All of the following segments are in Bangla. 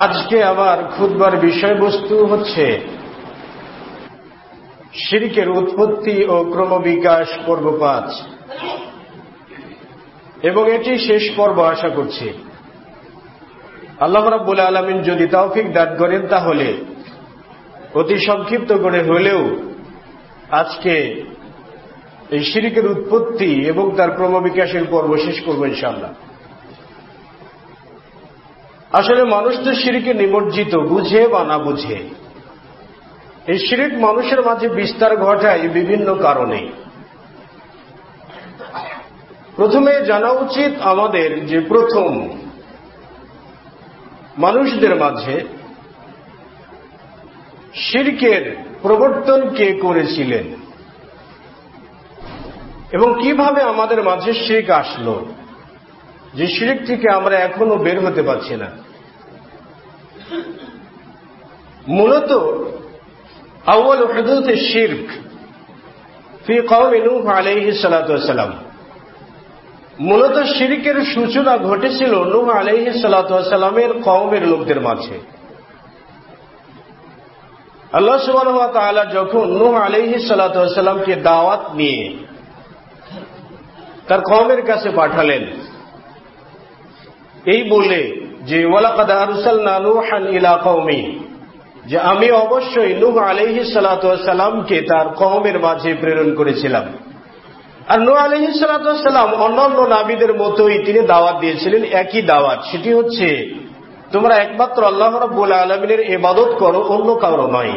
আজকে আমার খুদবার বিষয়বস্তু হচ্ছে শিরিকের উৎপত্তি ও ক্রমবিকাশ পর্ব পাঁচ এবং এটি শেষ পর্ব আশা করছি। আল্লাহ রাব্বুল আলমিন যদি তৌফিক দান করেন তাহলে অতি সংক্ষিপ্ত করে হলেও আজকে এই শিরিকের উৎপত্তি এবং তার ক্রমবিকাশের পর্ব শেষ করব ইনশাল্লাহ আসলে মানুষ তো সিঁড়িকে নিমজ্জিত, বুঝে বা না বুঝে। এই শিরিক মানুষের মাঝে বিস্তার ঘটায় বিভিন্ন কারণে। প্রথমে জানা উচিত আমাদের যে প্রথম মানুষদের মাঝে শিরকের প্রবর্তন কে করেছিলেন এবং কীভাবে আমাদের মাঝে শিরিক আসলো। যে শিরিক থেকে আমরা এখনও বের হতে পারছি না। মূলত আউ্ল হদুতে শির্ক ফি নূহ আলাইহি সালাম মূলত শিরিকের সূচনা ঘটেছিল নূহ আলাইহি সালামের কওমের লোকদের মাঝে। আল্লাহ সুবাহ যখন নূহ আলাইহি সালামকে দাওয়াত নিয়ে তার কওমের কাছে পাঠালেন এই বলে যে, ওয়ালাকাদ যে, আমি অবশ্যই নূহ আলাইহি সালামকে তার কওমের মাঝে প্রেরণ করেছিলাম। আর নূহ আলাইহি সালাম অন্যান্য নাবিদের মতোই তিনি দাওয়াত দিয়েছিলেন, একই দাওয়াত। সেটি হচ্ছে, তোমরা একমাত্র আল্লাহ রাব্বুল আলমিনের এবাদত করো, অন্য কারও নয়।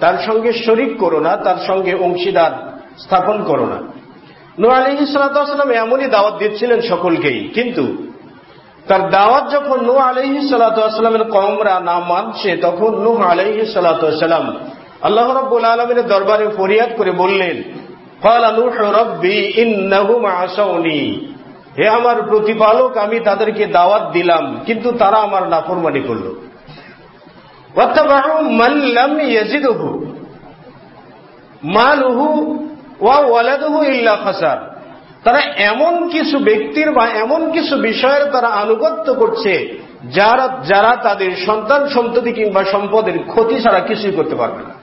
তার সঙ্গে শরিক করো না, তার সঙ্গে অংশীদার স্থাপন করো না। নূহ আলাইহি সালাম এমনই দাওয়াত দিচ্ছিলেন সকলকেই। কিন্তু তার দাওয়াত যখন নূহ আলহি সালাতামের কমরা না মানছে, তখন নূহ আলহি সালাতাম আল্লাহ রব্বুল আলমের দরবারে ফরিয়াদ করে বললেন হে আমার প্রতিপালক, আমি তাদেরকে দাওয়াত দিলাম, কিন্তু তারা আমার নাফরমানি করল। মালুহু ওয়া ওয়ালাদুহু ইল্লা খাসার। তারা এমন কিছু ব্যক্তির বা এমন কিছু বিষয়ের তারা আনুগত্য করছে, যারা যারা তাদের সন্তান সন্ততি কিংবা সম্পদের ক্ষতি ছাড়া কিছুই করতে পারবে না।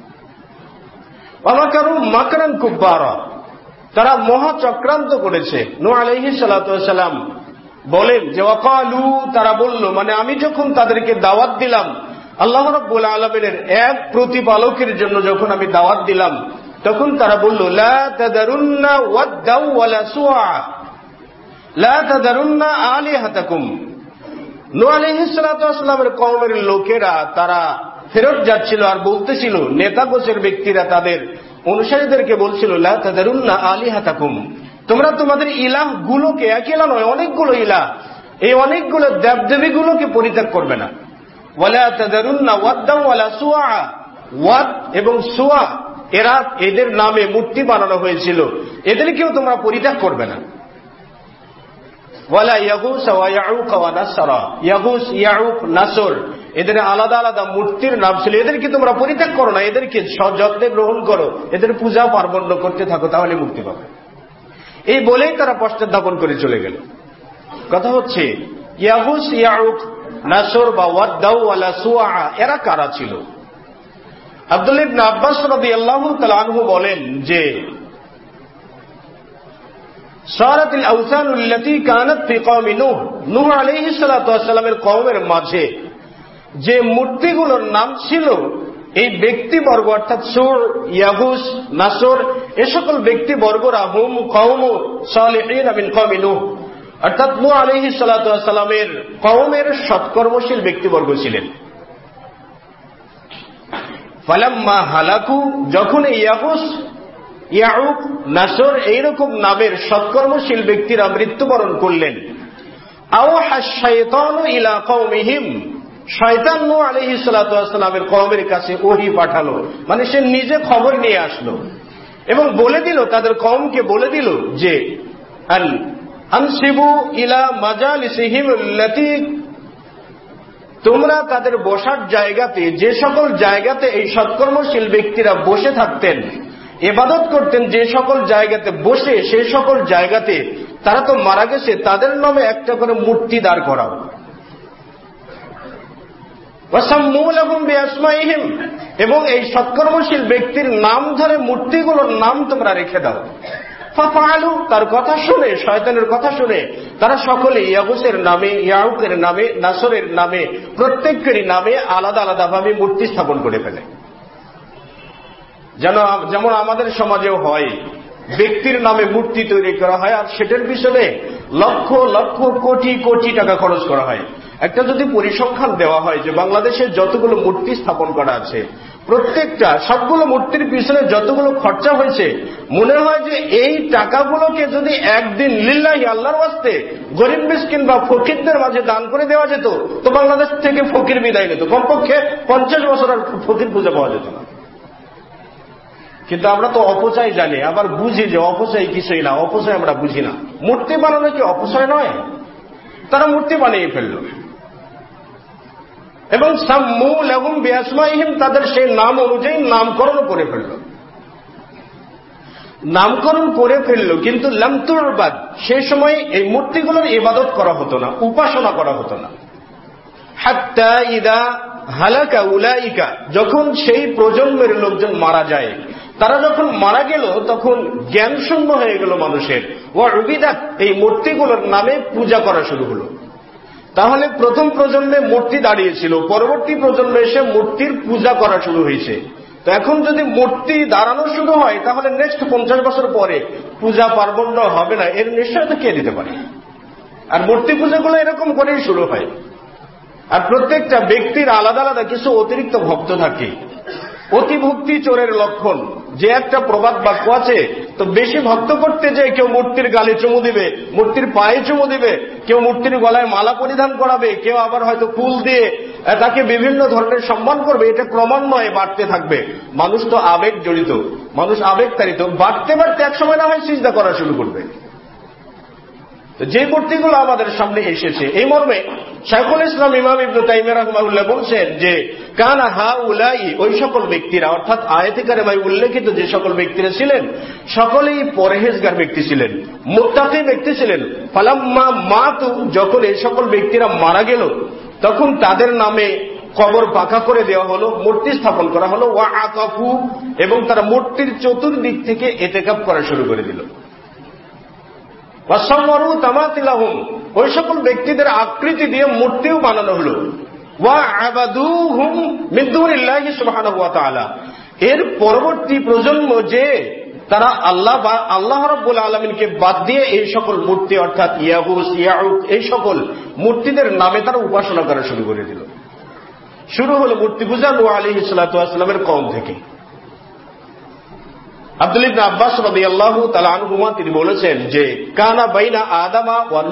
আমাকারু মাকরান খুব বারা তারা মহাচক্রান্ত করেছে। নো আলহি সালাম বলেন যে অকালু তারা বলল মানে আমি যখন তাদেরকে দাওয়াত দিলাম, আল্লাহ রব্বুল আলমের এক প্রতিপালকের জন্য যখন আমি দাওয়াত দিলাম তখন তারা বলল আলিহাতামের কমের লোকেরা, তারা ফেরত যাচ্ছিল আর বলতেছিল নেতা গোছের ব্যক্তিরা তাদের অনুসারীদেরকে বলছিল লাদারুন্না আলী হাতাকুম তোমরা তোমাদের ইলাহ গুলোকে এক ইলা নয়, অনেকগুলো ইলাহ, এই অনেকগুলো দেবদেবীগুলোকে পরিত্যাগ করবে না। ওয়ালা তাদারুন্না ওয়াদ্দাম ওয়ালা সুয়া। ওয়াদ এবং সুয়া এরা এদের নামে মূর্তি বানানো হয়েছিল। এদেরকেও তোমরা পরিত্যাগ করবে না। এদের আলাদা আলাদা মূর্তির নাম ছিল। এদেরকে তোমরা পরিত্যাগ করো না। এদেরকে যত্নে গ্রহণ করো। এদের পূজা পার্বণ্য করতে থাকো, তাহলে মুক্তি পাবে। এই বলেই তারা পশ্চাৎ করে চলে গেল। কথা হচ্ছে, ইয়াহুস, ইয়াউক, নাসর বা ওয়াদ্দাউ আলা সুয়া এরা কারা ছিল? আব্দুল ইবনে আব্বাস রবি আল্লাহ তালু বলেন যে সারাতিল আউসানুল্লাতি কানাত ফি কওমি নূহ নূহ আলাইহিস সালাতু ওয়াসসালামের কওমের মাঝে যে মূর্তিগুলোর নাম ছিল, এই ব্যক্তিবর্গ অর্থাৎ সুর ইয়াহুস নাসর, এ সকল ব্যক্তিবর্গরা হুম কওম সালিহিন মিন নূহ, অর্থাৎ নূহ আলাইহিস সালাতু ওয়াসসালামের কওমের সৎকর্মশীল ব্যক্তিবর্গ ছিলেন। ফালাম্মা হালাকু, যখন ইয়াহুস ইয়াউক নাসর এইরকম নামের সৎকর্মশীল ব্যক্তিরা মৃত্যুবরণ করলেন। ইলা কওমিহিম শয়তান নূহ আলাইহিস সালাতু ওয়াসসালামের কওমের কাছে ওহী পাঠালো মানে সে নিজে খবর নিয়ে আসলো এবং বলে দিল, তাদের কওমকে বলে দিল যে তোমরা তাদের বসার জায়গাতে, যে সকল জায়গাতে এই সৎকর্মশীল ব্যক্তিরা বসে থাকতেন, এবাদত করতেন, যে সকল জায়গাতে বসে, সে সকল জায়গাতে তারা তো মারা গেছে, তাদের নামে একটা করে মূর্তি দাঁড় করাও। এবং এই সৎকর্মশীল ব্যক্তির নাম ধরে মূর্তিগুলোর নাম তোমরা রেখে দাও। ফাফালু, তার কথা শুনে, শয়তানের কথা শুনে, তারা সকলে ইয়াগুসের নামে, ইয়াউকের নামে, নাসরের নামে, প্রত্যেকেরই নামে আলাদা আলাদা ভাবে মূর্তি স্থাপন করে ফেলে। যেন যেমন আমাদের সমাজেও হয়, ব্যক্তির নামে মূর্তি তৈরি করা হয়, আর সেটার পিছনে লক্ষ লক্ষ, কোটি কোটি টাকা খরচ করা হয়। একটা যদি পরিসংখ্যান দেওয়া হয় যে বাংলাদেশে যতগুলো মূর্তি স্থাপন করা আছে প্রত্যেকটা, সবগুলো মূর্তির পিছনে যতগুলো খরচা হয়েছে, মনে হয় যে এই টাকাগুলোকে যদি একদিন লিল্লাহি আল্লাহর বাস্তে গরিব মিসকিন বা ফকিরদের মাঝে দান করে দেওয়া যেত, তো বাংলাদেশ থেকে ফকির বিদায় নিত। কমপক্ষে পঞ্চাশ বছর আর ফকির পূজা পাওয়া যেত না। কিন্তু আমরা তো অপচয় জানি, আবার বুঝি যে অপচয় কিছুই না, অপচয় আমরা বুঝি না। মূর্তি বানানো কি অপচয় নয়? তারা মূর্তি বানিয়ে ফেলল। এবং সাম্মুল এবং বিয়াসমাইহিম তাদের সেই নাম অনুযায়ী নামকরণ করে ফেলল। নামকরণ করে ফেলল, কিন্তু লামতুরবাদ সে সময় এই মূর্তিগুলোর ইবাদত করা হতো না, উপাসনা করা হতো না। হাত্তা ইদা হালাকা উলাইকা, যখন সেই প্রজন্মের লোকজন মারা যায়, তারা যখন মারা গেল, তখন জ্ঞান শূন্য হয়ে গেল মানুষের। ও রুবিদা এই মূর্তিগুলোর নামে পূজা করা শুরু হলো। তাহলে প্রথম প্রজন্মে মূর্তি দাঁড়িয়েছিল, পরবর্তী প্রজন্মে এসে মূর্তির পূজা করা শুরু হয়েছে। তো এখন যদি মূর্তি দাঁড়ানো শুরু হয়, তাহলে নেক্সট পঞ্চাশ বছর পরে পূজা পার্বণ হবে না, এর নিশ্চয়তা কে দিতে পারে? আর মূর্তি পূজাগুলো এরকম করেই শুরু হয়। আর প্রত্যেকটা ব্যক্তির আলাদা আলাদা, কিছু অতিরিক্ত ভক্ত থাকে। অতিভক্তি চোরের লক্ষণ। যে একটা প্রবাদ বাক্য আছে, তো বেশি ভক্ত করতে যে কেউ মূর্তির গালে চুমু দিবে, মূর্তির পায়ে চুমু দিবে, কেউ মূর্তির গলায় মালা পরিধান করাবে, কেউ আবার হয়তো ফুল দিয়ে তাকে বিভিন্ন ধরনের সম্মান করবে, এটা ক্রমান্বয়ে বাড়তে থাকবে। মানুষ তো আবেগ জড়িত মানুষ আবেগ তাড়িত বাড়তে বাড়তে একসময় না হয় চিন্তা করা শুরু করবে। যে মূর্তিগুলো আমাদের সামনে এসেছে, এই মর্মে শাইখুল ইসলাম ইমাম ইবনু তাইমিয়া রহমাউল্লাহ বলছেন যে, কানা হা উলাই ওই সকল ব্যক্তিরা, অর্থাৎ আয়তিকারে ভাই উল্লেখিত যে সকল ব্যক্তিরা ছিলেন, সকলেই পরহেজগার ব্যক্তি ছিলেন, মোত্তাকি ব্যক্তি ছিলেন। ফালাম্মা মাতু, যখন এই সকল ব্যক্তিরা মারা গেল, তখন তাদের নামে কবর পাকা করে দেওয়া হলো, মূর্তি স্থাপন করা হলো, ওয়া আকাফু এবং তারা মূর্তির চতুর্দিক থেকে এতেকাপ করা শুরু করে দিল। তামাতিলাহুম। ওই সকল ব্যক্তিদের আকৃতি দিয়ে মূর্তিও বানানো হল। এর পরবর্তী প্রজন্ম যে তারা আল্লাহ বা আল্লাহ রব্বুল আলমিনকে বাদ দিয়ে এই সকল মূর্তি অর্থাৎ ইয়াহুস ইয়াউক এই সকল মূর্তিদের নামে তারা উপাসনা করা শুরু করে দিল। শুরু হল মূর্তি পূজা নোয়া আলী ইসলাতামের কম থেকে। আব্দুল আব্বাস তিনি বলেছেন যে, কানা বাইনা আদামা ওয়া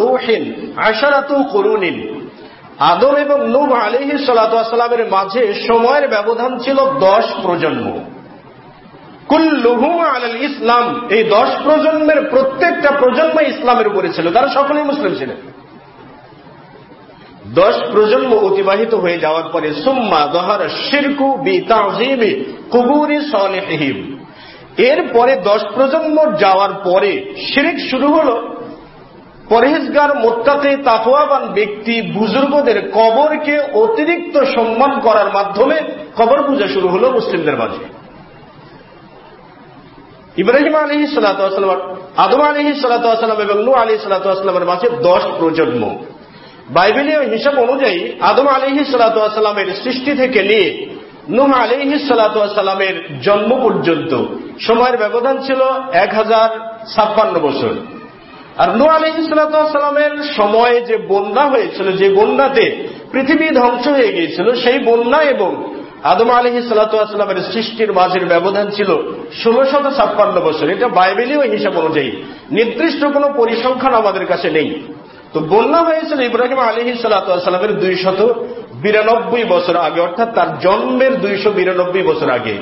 আদম এবং মাঝে সময়ের ব্যবধান ছিল 10 প্রজন্ম। আলাল ইসলাম, এই 10 প্রজন্মের প্রত্যেকটা প্রজন্ম ইসলামের উপরে ছিল। তারা সকলেই মুসলিম ছিলেন। দশ প্রজন্ম অতিবাহিত হয়ে যাওয়ার পরে, সুম্মা দহার শিরকু বি তাজিমি কুবুরি সলেহিম এরপরে দশ প্রজন্ম যাওয়ার পরে শিরিক শুরু হল। পরহেজগার মোত্তাতে তাফওয়াবান ব্যক্তি বুজুর্গদের কবরকে অতিরিক্ত সম্মান করার মাধ্যমে কবর পূজা শুরু হল মুসলিমদের মাঝে। ইব্রাহিম আলী সালাতাম আদম আলী সালাতাম এবং নু আলী সালাতামের মাঝে দশ প্রজন্ম। বাইবেলীয় হিসাব অনুযায়ী আদম আলী সালাতামের সৃষ্টি থেকে নিয়ে নুহ আলিহি সালাতামের জন্ম পর্যন্ত। সময়ের ব্যবধান ছিল এক হাজার ছাপ্পান্ন বছর। আর নু আলিহি সালাতামের সময়ে যে বন্যা হয়েছিল, যে বন্যাতে পৃথিবী ধ্বংস হয়ে গিয়েছিল, সেই বন্যা এবং আদম আলহি সালাতামের সৃষ্টির মাঝের ব্যবধান ছিল ষোলশত ছাপ্পান্ন বছর। এটা বাইবেলীয় হিসাব অনুযায়ী নির্দিষ্ট কোন পরিসংখ্যান আমাদের কাছে নেই। তো বন্যা হয়েছিল ইব্রাহিম আলহি সালাতামের দুই শত বিরানব্বই বছর আগে, অর্থাৎ তার জন্মের দুইশো বিরানব্বই বছর আগে।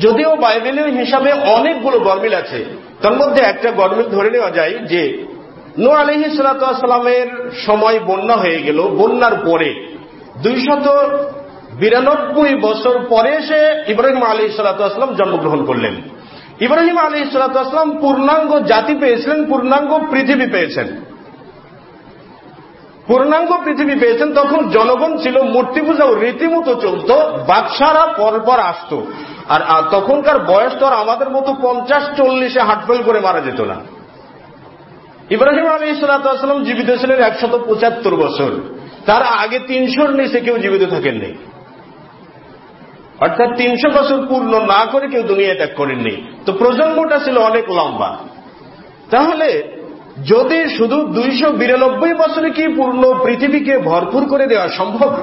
যদিও বাইবেলীয় হিসাবে অনেকগুলো গরমিল আছে, তার মধ্যে একটা গরমিল ধরে নেওয়া যায় যে নো আলহি সালাতামের সময় বন্যা হয়ে গেল, বন্যার পরে। দুইশত বিরানব্বই বছর পরে এসে ইব্রাহিম আলী সালাতাম জন্মগ্রহণ করলেন। ইব্রাহিম আলী সালাতাম পূর্ণাঙ্গ জাতি পেয়েছিলেন, পূর্ণাঙ্গ পৃথিবী পেয়েছেন। পূর্ণাঙ্গ পৃথিবী পেয়েছেন, তখন জনগণ ছিল মূর্তি পূজাও রীতিমতো চলত, বাদশারা পরপর আসত। আর তখনকার বয়স তো আর আমাদের মতো পঞ্চাশ, চল্লিশে হাটফেল করে মারা যেত না। ইব্রাহিম আলী ইসলাতাম জীবিত ছিলেন একশত পঁচাত্তর বছর। তার আগে তিনশোর নিচে কেউ জীবিত থাকেননি। অর্থাৎ তিনশো বছর পূর্ণ না করে কেউ দুনিয়া ত্যাগ করেননি। তো প্রজন্মটা ছিল অনেক লম্বা। তাহলে যদি শুধু দুইশো বিরানব্বই বছরে কি পূর্ণ পৃথিবীকে ভরপুর করে দেওয়া সম্ভব?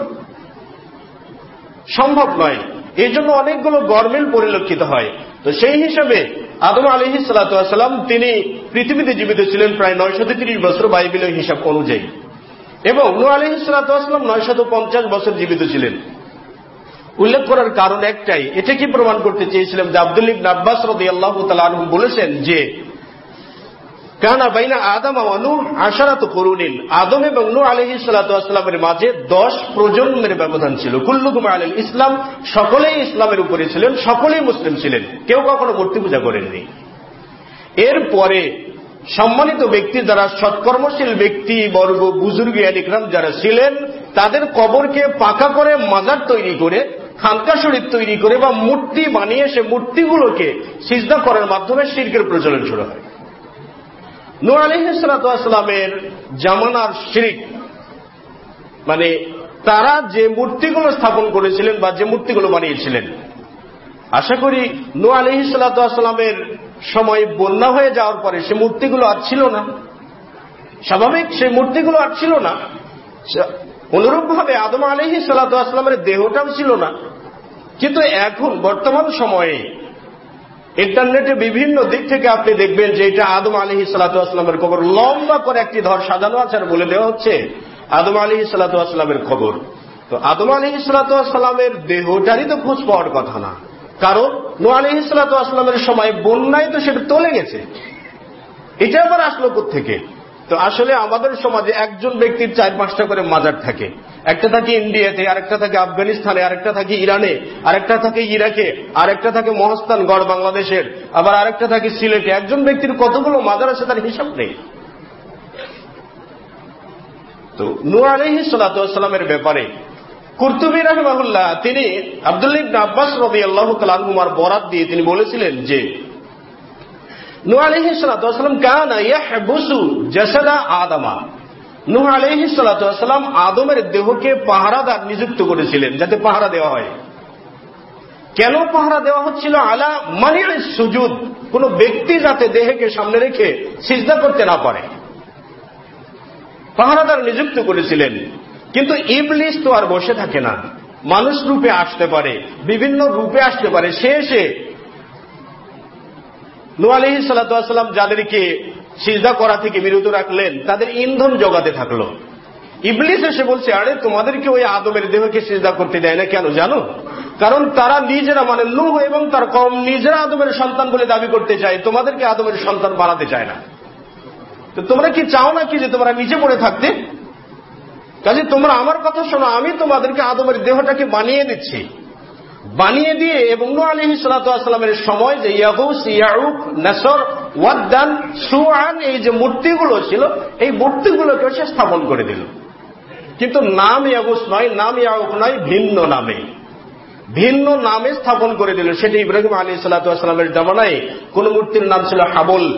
সম্ভব নয়। এই জন্য অনেকগুলো গরমিল পরিলক্ষিত হয়। তো সেই হিসাবে আদম আলহি সালাতাম তিনি পৃথিবীতে জীবিত ছিলেন প্রায় নয়শত তিরিশ বছর বাইবেলের হিসাব অনুযায়ী। এবং নু আলহি সালাতাম নয়শত পঞ্চাশ বছর জীবিত ছিলেন। উল্লেখ করার কারণ একটাই এটা কি প্রমাণ করতে চেয়েছিলাম যে আব্দুল ইবন আব্বাস রদি আল্লাহ তালু বলেছেন যে কানা বাইনা আদম নু আশারাত করুনিন। আদম এবং নু আলহি সালাতামের মাঝে দশ প্রজন্মের ব্যবধান ছিল। কুল্লুকুমার আল ইসলাম, সকলেই ইসলামের উপরে ছিলেন, সকলেই মুসলিম ছিলেন। কেউ কখনো মূর্তি পূজা করেননি। এরপরে সম্মানিত ব্যক্তি যারা, সৎকর্মশীল ব্যক্তি, বর্গ, বুজুর্গ আলিকরাম যারা ছিলেন, তাদের কবরকে পাকা করে মাজার তৈরি করে, খানকা শরীর তৈরি করে বা মূর্তি বানিয়ে সে মূর্তিগুলোকে সিজদা করার মাধ্যমে শিল্পের প্রচলন শুরু হয়। নু আলিহাস্লামের জামানার শিরিক। মানে তারা যে মূর্তিগুলো স্থাপন করেছিলেন বা যে মূর্তিগুলো বানিয়েছিলেন। আশা করি নু আলিহিসাল্লামের সময় বন্যা হয়ে যাওয়ার পরে সে মূর্তিগুলো আর ছিল না। স্বাভাবিক সেই মূর্তিগুলো আর ছিল না। অনুরূপভাবে আদম আলহি সাল্লাহামের দেহটাও ছিল না। কিন্তু এখন বর্তমান সময়ে ইন্টারনেটে বিভিন্ন দিক থেকে আপনি দেখবেন যে এটা আদম আলহি সালাতামের খবর লম্বা করে একটি ধর সাজানো আছে আর বলে দেওয়া হচ্ছে আদম আলহি সালাতামের খবর তো আদম আলহি সালাতামের দেহটারই তো খোঁজ পাওয়ার কথা না। কারণ নো আলহি সালাতামের সময় বন্যায় তো সেটা তলে গেছে। এটা আবার আসলো থেকে তো আসলে আমাদের সমাজে একজন ব্যক্তির চার পাঁচটা করে মাজার থাকে। একটা থাকে ইন্ডিয়াতে, আরেকটা থাকে আফগানিস্তানে, আরেকটা থাকে ইরানে, আরেকটা থাকে ইরাকে, আরেকটা থাকে মহাস্তান গড় বাংলাদেশের। আবার আরেকটা থাকে সিলেটে। একজন ব্যক্তির কতগুলো মাজার আছে তার হিসাব নেই। তো নু আলহি সাল্লামের ব্যাপারে কুর্তুবী রহমাহুল্লাহ তিনি আবদুল্লিব আব্বাস রবি আল্লাহ তালুমার বরাত দিয়ে তিনি বলেছিলেন যে আদমের দেহকে পাহারাদার নিযুক্ত করেছিলেন যাতে পাহারা দেওয়া হয়। কেন পাহারা দেওয়া হচ্ছিল? আলা মানে সুজুদ, কোন ব্যক্তি যাতে দেহকে সামনে রেখে সিজদা করতে না পারে। পাহারাদার নিযুক্ত করেছিলেন, কিন্তু ইবলিস তো আর বসে থাকে না। মানুষ রূপে আসতে পারে, বিভিন্ন রূপে আসতে পারে, সে এসে নু আলহি সাল্লাম যাদেরকে সিজদা করা থেকে বিরত রাখলেন, তাদের ইন্ধন জগাতে থাকল। ইবলিস এসে বলছে, আরে, তোমাদেরকে ওই আদমের দেহকে সিজদা করতে দেয় না কেন জানো? কারণ তারা নিজেরা মানে নূহ এবং তার কম নিজেরা আদমের সন্তান বলে দাবি করতে চায়, তোমাদেরকে আদমের সন্তান বানাতে চায় না। তো তোমরা কি চাও না কি যে তোমরা নিচে পড়ে থাকতে? কাজে তোমরা আমার কথা শোনো, আমি তোমাদেরকে আদমের দেহটাকে বানিয়ে দিচ্ছি। বানিয়ে দিয়ে এবং নু আলহি সালাতামের সময় যে ইয়াহুস ইয়াউক নাসর, ওয়াদ্দান, সুয়ান, এই যে মূর্তিগুলো ছিল, এই মূর্তিগুলোকে সে স্থাপন করে দিল। কিন্তু নাম ইয়াগুস নয়, নাম ইয়াউক নয়, ভিন্ন নামে। ভিন্ন নামে স্থাপন করে দিল। সেটি ইব্রাহিম আলী সাল্লাহামের জামানায় কোন মূর্তির নাম ছিল হাবল।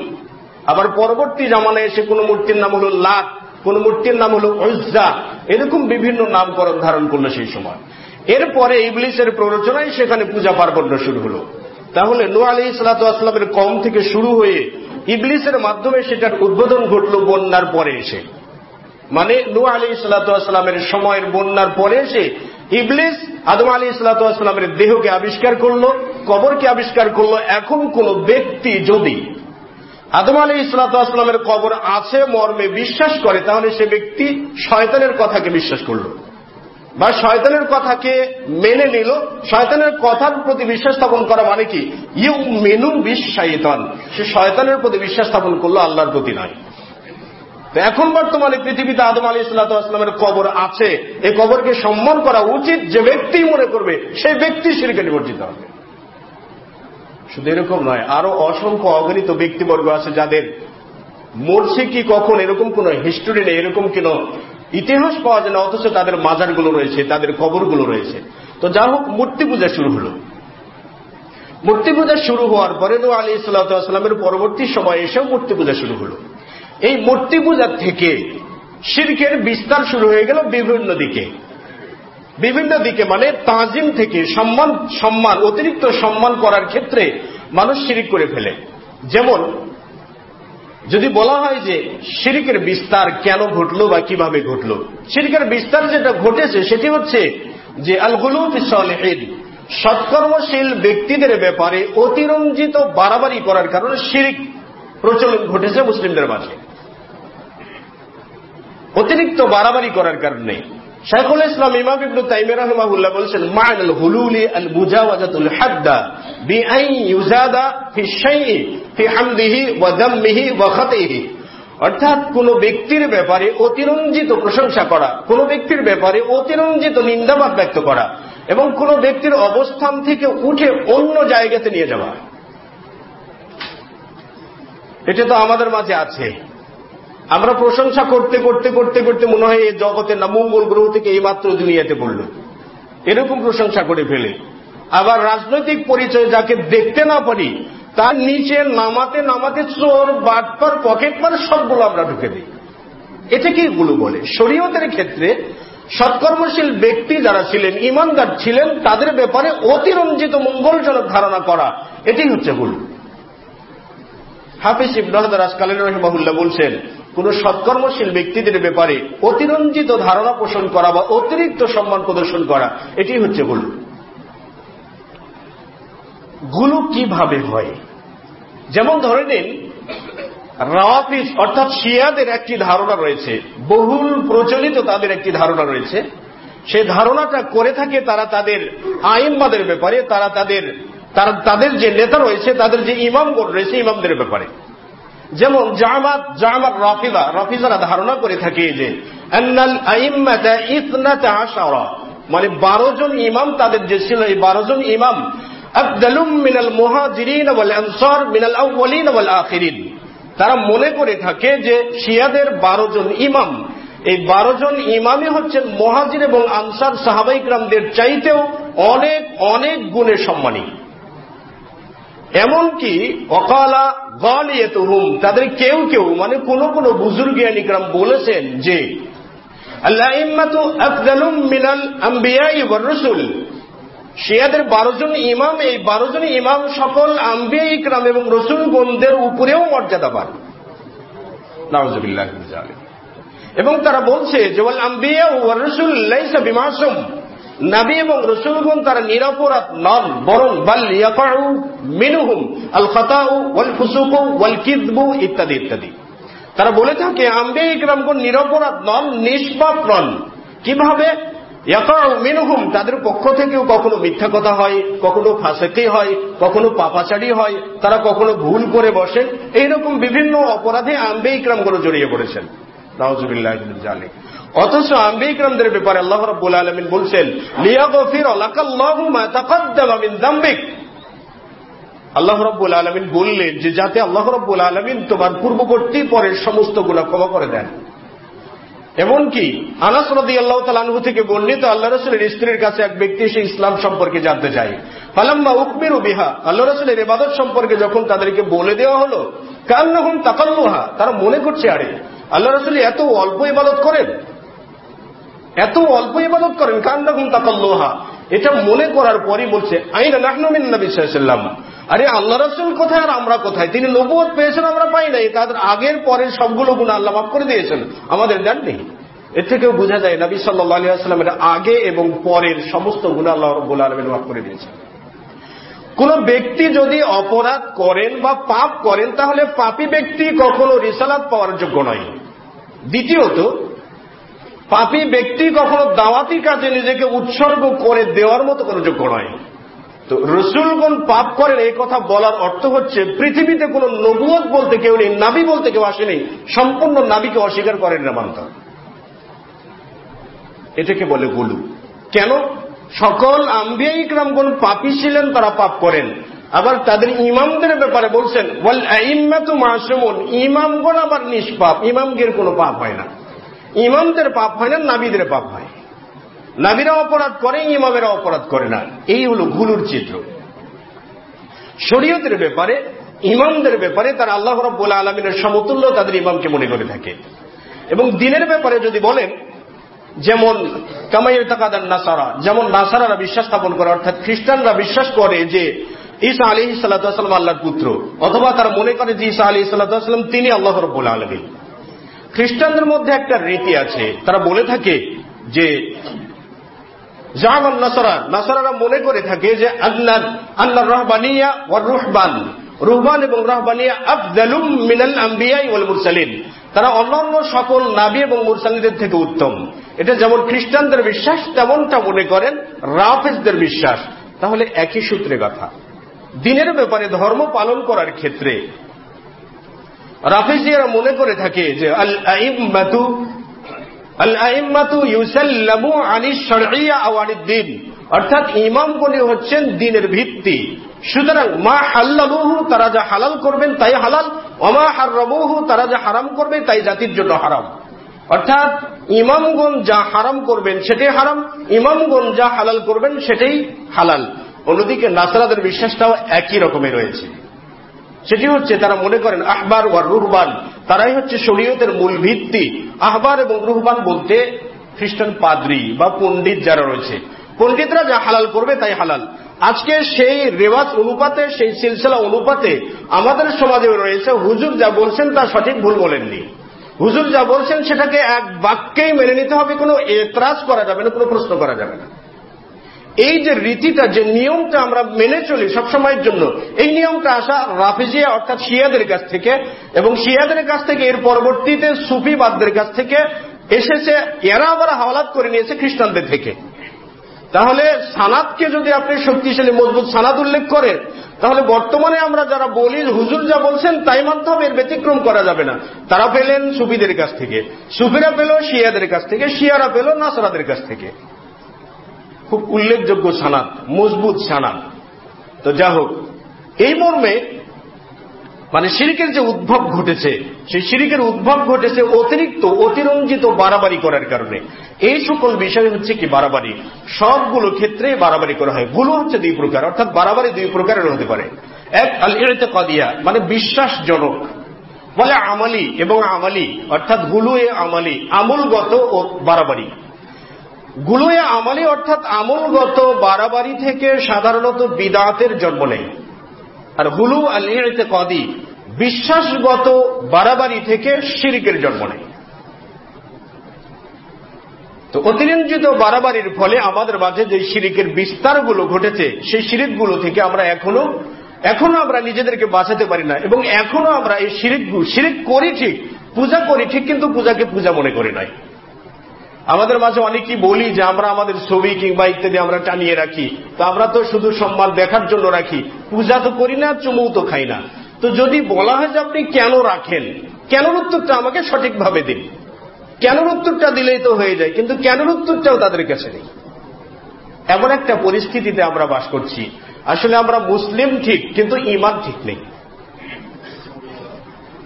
আবার পরবর্তী জামানায় এসে কোন মূর্তির নাম হল লাট কোন মূর্তির নাম হল ঐজা এরকম বিভিন্ন নামকরণ ধারণ করল সেই সময়। এরপরে ইবলিসের প্ররোচনায় সেখানে পূজা পার্বণ্য শুরু হল। তাহলে নু আলী সালাতামের কম থেকে শুরু হয়ে ইবলিসের মাধ্যমে সেটার উদ্বোধন ঘটল বন্যার পরে এসে। মানে নু আলী সালাতামের সময়ের বন্যার পরে এসে ইবলিস আদম আলী সালাতামের দেহকে আবিষ্কার করল, কবরকে আবিষ্কার করল। এখন কোন ব্যক্তি যদি আদম আলী ইসলাতামের কবর আছে, মর্মে বিশ্বাস করে, তাহলে সে ব্যক্তি শয়তানের কথাকে বিশ্বাস করল। বা শয়তানের কথাকে মেনে নিল, শয়তানের কথার প্রতি বিশ্বাস স্থাপন করা মানে কি? ইউ মেনু বিশ্বায়তন সে শয়তানের প্রতি বিশ্বাস স্থাপন করল আল্লাহর প্রতি নয়। এখন বর্তমানে পৃথিবীতে আদম আলী ইসলাতামের কবর আছে। এই কবরকে সম্মান করা উচিত যে ব্যক্তি মনে করবে সেই ব্যক্তি সিরিকে নিবর্জিত হবে। শুধু এরকম নয়, আরও অসংখ্য অগণিত ব্যক্তিবর্গ আছে যাদের মরছে কি কখন এরকম কোন হিস্টোরি নেই, এরকম কোন ইতিহাস পাওয়া যায় না, অথচ তাদের মাজারগুলো রয়েছে, তাদের কবরগুলো রয়েছে। তো যা হোক, মূর্তি পূজা শুরু হলো। মূর্তি পূজা শুরু হওয়ার পরে নু আলী সাল্লামের পরবর্তী সময় এসেও মূর্তি পূজা শুরু হলো। এই মূর্তি পূজা থেকে শিরকের বিস্তার শুরু হয়ে গেল বিভিন্ন দিকে। বিভিন্ন দিকে মানে তাজিম থেকে সম্মান সম্মান, অতিরিক্ত সম্মান করার ক্ষেত্রে মানুষ শিরিক করে ফেলে। যেমন যদি বলা হয় যে শিরিকের বিস্তার কেন ঘটলো বা কীভাবে ঘটলো? শিরিকের বিস্তার যেটা ঘটেছে, সেটি হচ্ছে যে আল গুলুফিসলেহিন সৎকর্মশীল ব্যক্তিদের ব্যাপারে অতিরঞ্জিত বাড়াবাড়ি করার কারণে শিরিক প্রচলন ঘটেছে মুসলিমদের মাঝে। অতিরিক্ত বাড়াবাড়ি করার কারণে। শেখুল ইসলাম ইমাম ইবনু তাইমিয়া রহমাহুল্লাহ বলছেন মা'আল হুলুলি আল মুজাওয়াজাতুল হাদ্দা বিআই ইউজাদা ফি শাইই ফি হামদিহি ওয়া দাম্মিহি ওয়া খাতিহি। অর্থাৎ কোন ব্যক্তির ব্যাপারে অতিরঞ্জিত প্রশংসা করা, কোন ব্যক্তির ব্যাপারে অতিরঞ্জিত নিন্দাবাদ ব্যক্ত করা এবং কোন ব্যক্তির অবস্থান থেকে উঠে অন্য জায়গাতে নিয়ে যাওয়া। এটা তো আমাদের মাঝে আছে। আমরা প্রশংসা করতে করতে করতে করতে মনে হয় এই জগতের না, মঙ্গল গ্রহ থেকে এই মাত্র দুনিয়াতে পড়ল। এরকম প্রশংসা করে ফেলে। আবার রাজনৈতিক পরিচয় যাকে দেখতে না পারি, তার নিচে নামাতে নামাতে চোর, বাটপার, পকেটপার সবগুলো আমরা ঢুকে দিই। এটা কি গুলো বলে? শরীয়তের ক্ষেত্রে সৎকর্মশীল ব্যক্তি যারা ছিলেন, ইমানদার ছিলেন, তাদের ব্যাপারে অতিরঞ্জিত মঙ্গলজনক ধারণা করা এটি হচ্ছে গুলো হাফিজ ইবনাহাদ রাজকালীন রহমাহুল্লাহ বলছেন কোন সৎকর্মশীল ব্যক্তিদের ব্যাপারে অতিরঞ্জিত ধারণা পোষণ করা বা অতিরিক্ত সম্মান প্রদর্শন করা এটি হচ্ছে গুলো। গুলো কীভাবে হয়? যেমন ধরে নিন, রাওয়াফিজ অর্থাৎ শিয়াদের একটি ধারণা রয়েছে, বহুল প্রচলিত তাদের একটি ধারণা রয়েছে। সেই ধারণাটা করে থাকে তারা তাদের আইনবাদের ব্যাপারে, তারা তাদের তারা, তাদের যে নেতা রয়েছে, তাদের যে ইমামগণ রয়েছে, ইমামদের ব্যাপারে। যেমন জামাত জামাত রফিদা, রফিজারা ধারণা করে থাকে যে মানে বারো জন ইমাম তাদের যে ছিল, এই বারো জন ইমাম তারা মনে করে থাকে যে শিয়াদের বারো জন ইমাম। এই বারো জন ইমামই হচ্ছেন মহাজির এবং আনসার সাহাবাইকরামদের চাইতেও অনেক অনেক গুণে সম্মানী। এমনকি অকালা গলিয়তুহুম, তাদের কেউ কেউ মানে কোন কোন বুজুর্গ বুজুর্গিয়ানিকরাম বলেছেন যে শিয়াদের বারো জন ইমাম, এই বারো জন ইমাম সকল আম্বিয়া ইকরাম এবং রসুল রসুলগণদের উপরেও মর্যাদা পান নওয়াজবিল্লাহ এবং তারা বলছে যে আম্বিয়া ও রসুল লাইসা বিমাসুম। নাবি এবং রসুলগণ তারা নিরাপরাধ নন, বরং মিনুহুম, আল খাতাউ ওয়াল ওয়াল কিদবু ইত্যাদি ইত্যাদি। তারা বলে থাকে আম্বিয়া ইকরামগণ নিরপরাধ নন, নিষ্পাপ নন। কীভাবে? মিনহুম, তাদের পক্ষ থেকেও কখনো মিথ্যা কথা হয়, কখনো ফাঁসেকে হয়, কখনো পাপাচারি হয়, তারা কখনো ভুল করে বসেন। এইরকম বিভিন্ন অপরাধে আম্বে ইকরামগুলো জড়িয়ে পড়েছেন। নওয়াজুবিল্লাহ ব্যাপারে আল্লাহ রব্বুল আলমিন বলছেন আল্লাহ রব্বুল আলমিন বললেন যে, যাতে আল্লাহ রব্বুল আলমিন তোমার পূর্ববর্তী পরের সমস্ত গুণা ক্ষমা করে দেন। এমনকি আনাস রদি আল্লাহ তালানহু থেকে বর্ণিত আল্লাহ রসুলের স্ত্রীর কাছে এক ব্যক্তি এসে ইসলাম সম্পর্কে জানতে চায়। ফালাম্মা উকমির বিহা, আল্লাহ রসুলের এবাদত সম্পর্কে যখন তাদেরকে বলে দেওয়া হলো, কান্নাহুম তাকাল্লুহা, তারা মনে করছে, আরে আল্লাহ রসুল এত অল্প ইবাদত করেন? এত অল্প ইবাদত করেন কান্নাহুম তাকাল্লুহা এটা মনে করার পরই বলছে, আইনা নাহনমিন নবী সাল্লাম আরে আল্লাহ রসুল কোথায় আর আমরা কোথায়? তিনি নবুয়ত পেয়েছেন, আমরা পাই নাই। তাদের আগের পরের সবগুলো গুণ আল্লাহ মাফ করে দিয়েছেন। আমাদের দেন নেই। এর থেকেও বোঝা যায়, নবী সাল্লাহামের আগে এবং পরের সমস্ত গুণ আল্লাহ রব্বুল আলমেন মাফ করে দিয়েছেন। কোন ব্যক্তি যদি অপরাধ করেন বা পাপ করেন, তাহলে পাপি ব্যক্তি কখনো রিসালাত পাওয়ার যোগ্য নয়। দ্বিতীয়ত, পাপি ব্যক্তি কখনো দাওয়াতি কাজে নিজেকে উৎসর্গ করে দেওয়ার মতো কোনো যোগ্য নয়। তো রসুলগণ পাপ করেন, এই কথা বলার অর্থ হচ্ছে পৃথিবীতে কোন নবুয়ত বলতে কেউ নেই, নাবি বলতে কেউ আসেনি সম্পূর্ণ নাবিকে অস্বীকার করেন না মানতা। এটাকে বলে গুলু। কেন? সকল আম্বিয়া ইকরামগণ পাপি ছিলেন, তারা পাপ করেন। আবার তাদের ইমামদের ব্যাপারে বলছেন ইমামগণ আবার নিষ্পাপ। ইমামগের কোনো পাপ হয় না। ইমামদের পাপ হয় না, নাবিদের পাপ হয়। নাবিরা অপরাধ করে, ইমামেরা অপরাধ করে না। এই হল ভুলুর চিত্র। শরীয়তের ব্যাপারে, ইমামদের ব্যাপারে তারা আল্লাহ রব্বুল আলমিনের সমতুল্য তাদের ইমামকে মনে করে থাকে। এবং দিনের ব্যাপারে যদি বলেন যেমন কামাইয়ের তাকাদার নাসারা, যেমন নাসারারা বিশ্বাস স্থাপন করে, অর্থাৎ খ্রিস্টানরা বিশ্বাস করে যে ঈসা আলী সাল্লাহাম আল্লাহর পুত্র, অথবা তারা মনে করে যে ঈসা আলী সাল্লাহাম তিনি আল্লাহ রব্বুল আলমী খ্রিস্টানদের মধ্যে একটা রীতি আছে, তারা বলে থাকে যে জাহান নাসারা, নাসারারা মনে করে থাকে যে আল্লাহ আল্লাহ রহবানিয়া ও রুহবান রুহবান এবং রহবানিয়া আফদালুম মিনাল আম্বিয়াই ওয়াল মুরসালিন। তারা অন্যান্য সকল নাবি এবং মুরসালিদের থেকে উত্তম। এটা যেমন খ্রিস্টানদের বিশ্বাস, তেমনটা মনে করেন রাফেজদের বিশ্বাস। তাহলে একই সূত্রে কথা। দিনের ব্যাপারে ধর্ম পালন করার ক্ষেত্রে রাফেজিয়ারা মনে করে থাকে যে আল আইম্মাতু আল আইম্মাতু ইউসাল্লামু আনি শরঈয়া আওয়ানিদ দিন অর্থাৎ ইমামগণি হচ্ছেন দিনের ভিত্তি। সুতরাং, মা হাল্লালুহু, তারা যা হালাল করবেন তাই হালাল অমা হার্রামুহু, তারা যা হারাম করবে তাই জাতির জন্য হারাম। অর্থাৎ, ইমামগণ যা হারাম করবেন সেটাই হারাম, ইমামগণ যা হালাল করবেন সেটাই হালাল। অন্যদিকে নাসরাদের বিশ্বাসটাও একই রকমের রয়েছে। সেটি হচ্ছে, তারা মনে করেন, আহবার ওয়ার রুহবান, তারাই হচ্ছে শরীয়তের মূল ভিত্তি। আহবার এবং রুহবান বলতে খ্রিস্টান পাদ্রী বা পণ্ডিত যারা রয়েছে। পণ্ডিতরা যা হালাল করবে তাই হালাল। আজকে সেই রেওয়াজ অনুপাতে, সেই সিলসিলা অনুপাতে আমাদের সমাজে রয়েছে, হুজুর যা বলছেন তা সঠিক ভুল বলেননি। হুজুর যা বলছেন সেটাকে এক বাক্যেই মেনে নিতে হবে, কোনো এতরাজ করা যাবে না, কোনো প্রশ্ন করা যাবে না। এই যে রীতিটা, যে নিয়মটা আমরা মেনে চলি সবসময়ের জন্য, এই নিয়মটা আসা রাফিজিয়া অর্থাৎ শিয়াদের কাছ থেকে এবং শিয়াদের কাছ থেকে এর পরবর্তীতে সুফিবাদদের কাছ থেকে এসেছে, এরা আবার হাওলাত করে নিয়েছে খ্রিস্টানদের থেকে। তাহলে সানাদকে যদি আপনি শক্তিশালী, মজবুত সানাদ উল্লেখ করেন, তাহলে বর্তমানে আমরা যারা বলি হুজুর যা বলছেন, তাই মাধ্যমে এর ব্যতিক্রম করা যাবে না। তারা পেলেন সুফিদের কাছ থেকে। সুফিরা পেল শিয়াদের কাছ থেকে, শিয়ারা পেল নাসরাদের কাছ থেকে। খুব উল্লেখযোগ্য সানাদ, মজবুত সানাদ। তো যা হোক, এই মর্মে মানে শিরিকের যে উদ্ভব ঘটেছে, সেই শিরিকের উদ্ভব ঘটেছে অতিরিক্ত, অতিরঞ্জিত বাড়াবাড়ি করার কারণে। এই সকল বিষয় হচ্ছে কি বাড়াবাড়ি? সবগুলো ক্ষেত্রে বাড়াবাড়ি করা হয়। ভুলও হচ্ছে দুই প্রকার, অর্থাৎ বাড়াবাড়ি দুই প্রকারের হতে পারে। এক আল এড়েতে কদিয়া মানে বিশ্বাসজনক। বলে আমালি এবং আমালি, অর্থাৎ গুলুয়ে আমালি, আমলগত ও বাড়াবাড়ি। গুলুয়ে আমালি, অর্থাৎ আমলগত বাড়াবাড়ি থেকে সাধারণত বিদাতের জন্ম নেয়। আর হুলু আল কদি বিশ্বাসগত বাড়াবাড়ি থেকে শিরিকের জন্ম নেয়। তো অতিরঞ্জিত বাড়াবাড়ির ফলে আমাদের মাঝে যে শিরিকের বিস্তারগুলো ঘটেছে, সেই শিরিকগুলো থেকে আমরা এখনও এখনও আমরা নিজেদেরকে বাঁচাতে পারি না এবং এখনও আমরা এই শিরিক শিরিক করি ঠিক, পূজা করি ঠিক, কিন্তু পূজাকে পূজা মনে করি নাই। আমাদের মাঝে অনেকেই বলি যে আমরা আমাদের ছবি কিংবা ইত্যাদি আমরা টানিয়ে রাখি, তো আমরা তো শুধু সম্মান দেখার জন্য রাখি। পূজা তো করি না চুমৌ তো খাই না। তো যদি বলা হয় যে আপনি কেন রাখেন কেন উত্তরটা আমাকে সঠিকভাবে দিন। কেন উত্তরটা দিলেই তো হয়ে যায়, কিন্তু কেন উত্তরটাও তাদের কাছে নেই। এমন একটা পরিস্থিতিতে আমরা বাস করছি। আসলে আমরা মুসলিম ঠিক, কিন্তু ইমান ঠিক নেই।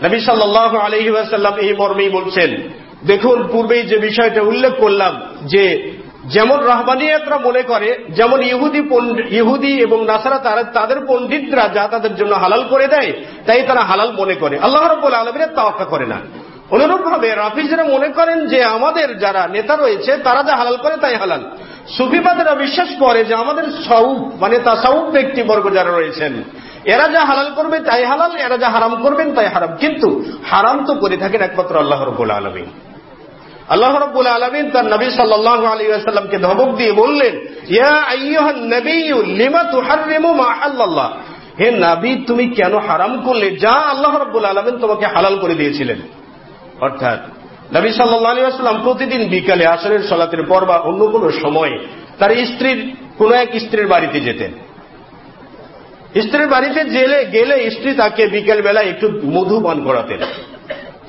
নবী সাল্লাহ আলহিহাসাল্লাম এই মর্মেই বলছেন, দেখুন, পূর্বেই যে বিষয়টা উল্লেখ করলাম যে যেমন রাহবানিয়াতরা মনে করে, যেমন ইহুদি ইহুদি এবং নাসারা তারা, তাদের পণ্ডিতরা যা তাদের জন্য হালাল করে দেয়, তাই তারা হালাল মনে করে। আল্লাহ রব্বুল আলমিনের তাওয়াক্কা করে না। অনুরূপভাবে রাফিজরা মনে করেন যে আমাদের যারা নেতা রয়েছে, তারা যা হালাল করে তাই হালাল। সুফিবাদেরা বিশ্বাস করে যে আমাদের সৌফ মানে তা সৌফ ব্যক্তিবর্গ যারা রয়েছেন, এরা যা হালাল করবে তাই হালাল, এরা যা হারাম করবেন তাই হারাম। কিন্তু হারাম তো করে থাকেন একমাত্র আল্লাহ রব্বুল আলমী আল্লাহ রব্বুল আলমিন তার নবী সাল্লাহ আলী আসাল্লামকে ধমক দিয়ে বললেন হে নাবি, তুমি কেন হারাম করলে? যা আল্লাহ রব্বুল আলমিন তোমাকে হালাল করে দিয়েছিলেন। অর্থাৎ নবী সাল্লাহ আলী আসলাম প্রতিদিন বিকালে আসরের সলাতের পর বা অন্য কোনো সময় তার স্ত্রীর, কোন এক স্ত্রীর বাড়িতে যেতেন। স্ত্রীর বাড়িতে জেলে গেলে স্ত্রী তাকে বিকেল বেলা একটু মধু পান করাতেন।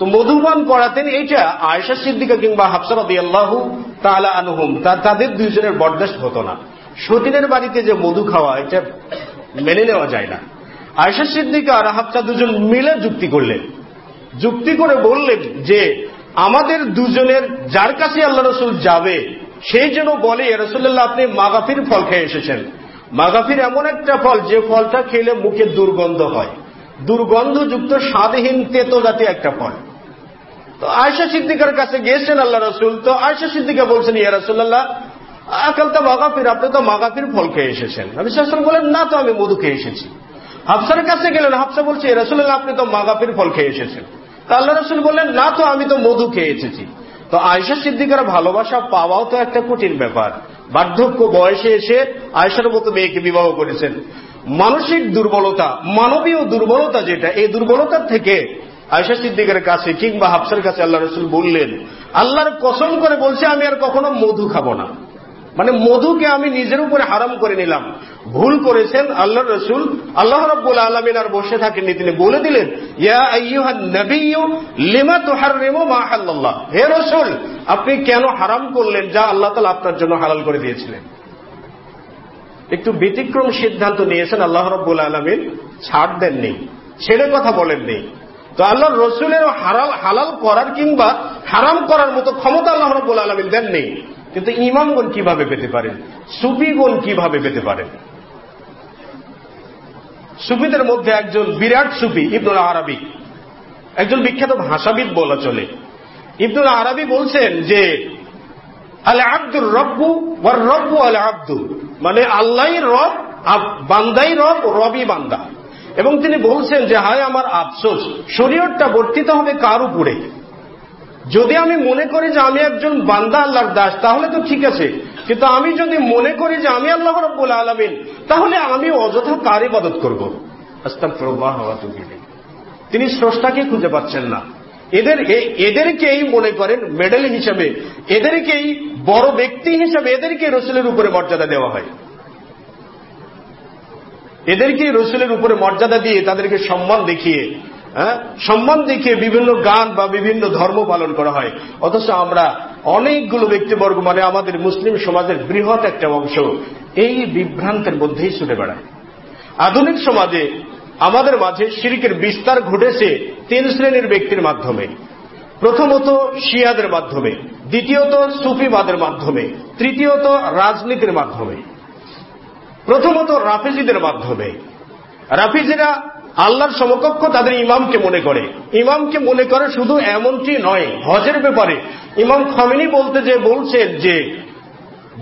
তো মধুপান করাতেন এইটা আয়সা সিদ্দিকা কিংবা আল্লাহু তালা আনহুম। তাদের দুইজনের বরদাস্ত হতো না। সতীনের বাড়িতে যে মধু খাওয়া, এটা মেনে নেওয়া যায় না। আয়সা সিদ্দিকা আর হাফসা দুজন মিলে যুক্তি করলেন। যুক্তি করে বললেন যে, আমাদের দুজনের যার কাছে আল্লাহ রসুল যাবে, সেই যেন বলে রসুল্লাহ আপনি মাগাফির ফল খেয়ে এসেছেন। মাগাফির এমন একটা ফল, যে ফলটা খেলে মুখে দুর্গন্ধ হয়। দুর্গন্ধযুক্ত স্বাদহীন তেতো জাতীয় একটা ফল। তো আয়সা সিদ্দিকার কাছে গিয়েছেন আল্লাহ রসুল। তো আয়সা সিদ্দিকা বলছেন, ইয়া রসুল্লাহ আকাল তো মাগাফির, আপনি তো মাগাফির ফল খেয়ে এসেছেন। আমি শাসন বলেন, না তো, আমি মধু খেয়ে এসেছি। হাফসার কাছে গেলেন, হাফসা বলছে রসুল্লাহ আপনি তো মাগাফির ফল খেয়ে এসেছেন। তা আল্লাহ রসুল বললেন, না তো, আমি তো মধু খেয়ে এসেছি। তো আয়সা সিদ্দিকার ভালোবাসা পাওয়াও তো একটা কঠিন ব্যাপার। বার্ধক্য বয়সে এসে আয়সার মতো মেয়েকে বিবাহ করেছেন। মানসিক দুর্বলতা, মানবীয় দুর্বলতা যেটা, এই দুর্বলতার থেকে আয়সা সিদ্দিকের কাছে কিংবা হাফসার কাছে আল্লাহ রসুল বললেন, আল্লাহর কসম করে বলছে, আমি আর কখনো মধু খাব না। মানে মধুকে আমি নিজের উপরে হারাম করে নিলাম। ভুল করেছেন আল্লাহ রসুল। আল্লাহ রব্বুল আলমিন আর বসে থাকেননি। তিনি বলে দিলেন হে রসুল, আপনি কেন হারাম করলেন যা আল্লাহ তালা আপনার জন্য হালাল করে দিয়েছিলেন? একটু ব্যতিক্রম সিদ্ধান্ত নিয়েছেন আল্লাহ রব্বুল আলমিন। ছাড় দেননি, ছেড়ে কথা বলেননি। তো আল্লাহ রসুলের হারাল, হালাল করার কিংবা হারাম করার মতো ক্ষমতা আল্লাহ রব্বুল আলমিন দেননি কিন্তু ইমামগণ কীভাবে পেতে পারেন? সুফিগণ কীভাবে পেতে পারেন? সুফিদের মধ্যে একজন বিরাট সুফি, ইবনুল আরবি। একজন বিখ্যাত ভাষাবিদ বলা চলে। ইবনুল আরবি বলছেন যে আল আব্দুর রব্বু ওয়ার রব্বু আল আব্দু মানে আল্লাহ রব বান্দাই রব রবি বান্দা। এবং তিনি বলছেন যে, হায় আমার আফসোস, শরীয়তটা বর্তিত হবে কার উপরে? যদি আমি মনে করি যে আমি একজন বান্দা আল্লাহর দাস, তাহলে তো ঠিক আছে। কিন্তু আমি যদি মনে করি যে আমি আল্লাহ রব্বুল আলমিন, তাহলে আমি অযথা কার ইবাদত করব? তিনি স্রষ্টাকে খুঁজে পাচ্ছেন না। এদের এদেরকেই মনে করেন মেডেল হিসাবে, এদেরকেই বড় ব্যক্তি হিসাবে এদেরকে রসুলের উপরে মর্যাদা দেওয়া হয়। এদেরকে রসুলের উপরে মর্যাদা দিয়ে তাদেরকে সম্মান দেখিয়ে হ্যাঁ সম্মান দেখিয়ে বিভিন্ন গান বা বিভিন্ন ধর্ম পালন করা হয়। অথচ আমরা অনেকগুলো ব্যক্তিবর্গ মানে আমাদের মুসলিম সমাজের বৃহৎ একটা অংশ, এই বিভ্রান্তের মধ্যেই ছুটে বেড়ায়। আধুনিক সমাজে আমাদের মাঝে শিরিকের বিস্তার ঘটেছে তিন শ্রেণির ব্যক্তির মাধ্যমে। প্রথমত শিয়াদের মাধ্যমে, দ্বিতীয়ত সুফিবাদের মাধ্যমে, তৃতীয়ত রাজনীতির মাধ্যমে। প্রথমত রাফিজিদের মাধ্যমে। রাফিজিরা আল্লাহর সমকক্ষ তাদের ইমামকে মনে করে। ইমামকে মনে করে শুধু এমনটি নয়, হজের ব্যাপারে। ইমাম খমিনী বলতে যে বলছেন যে,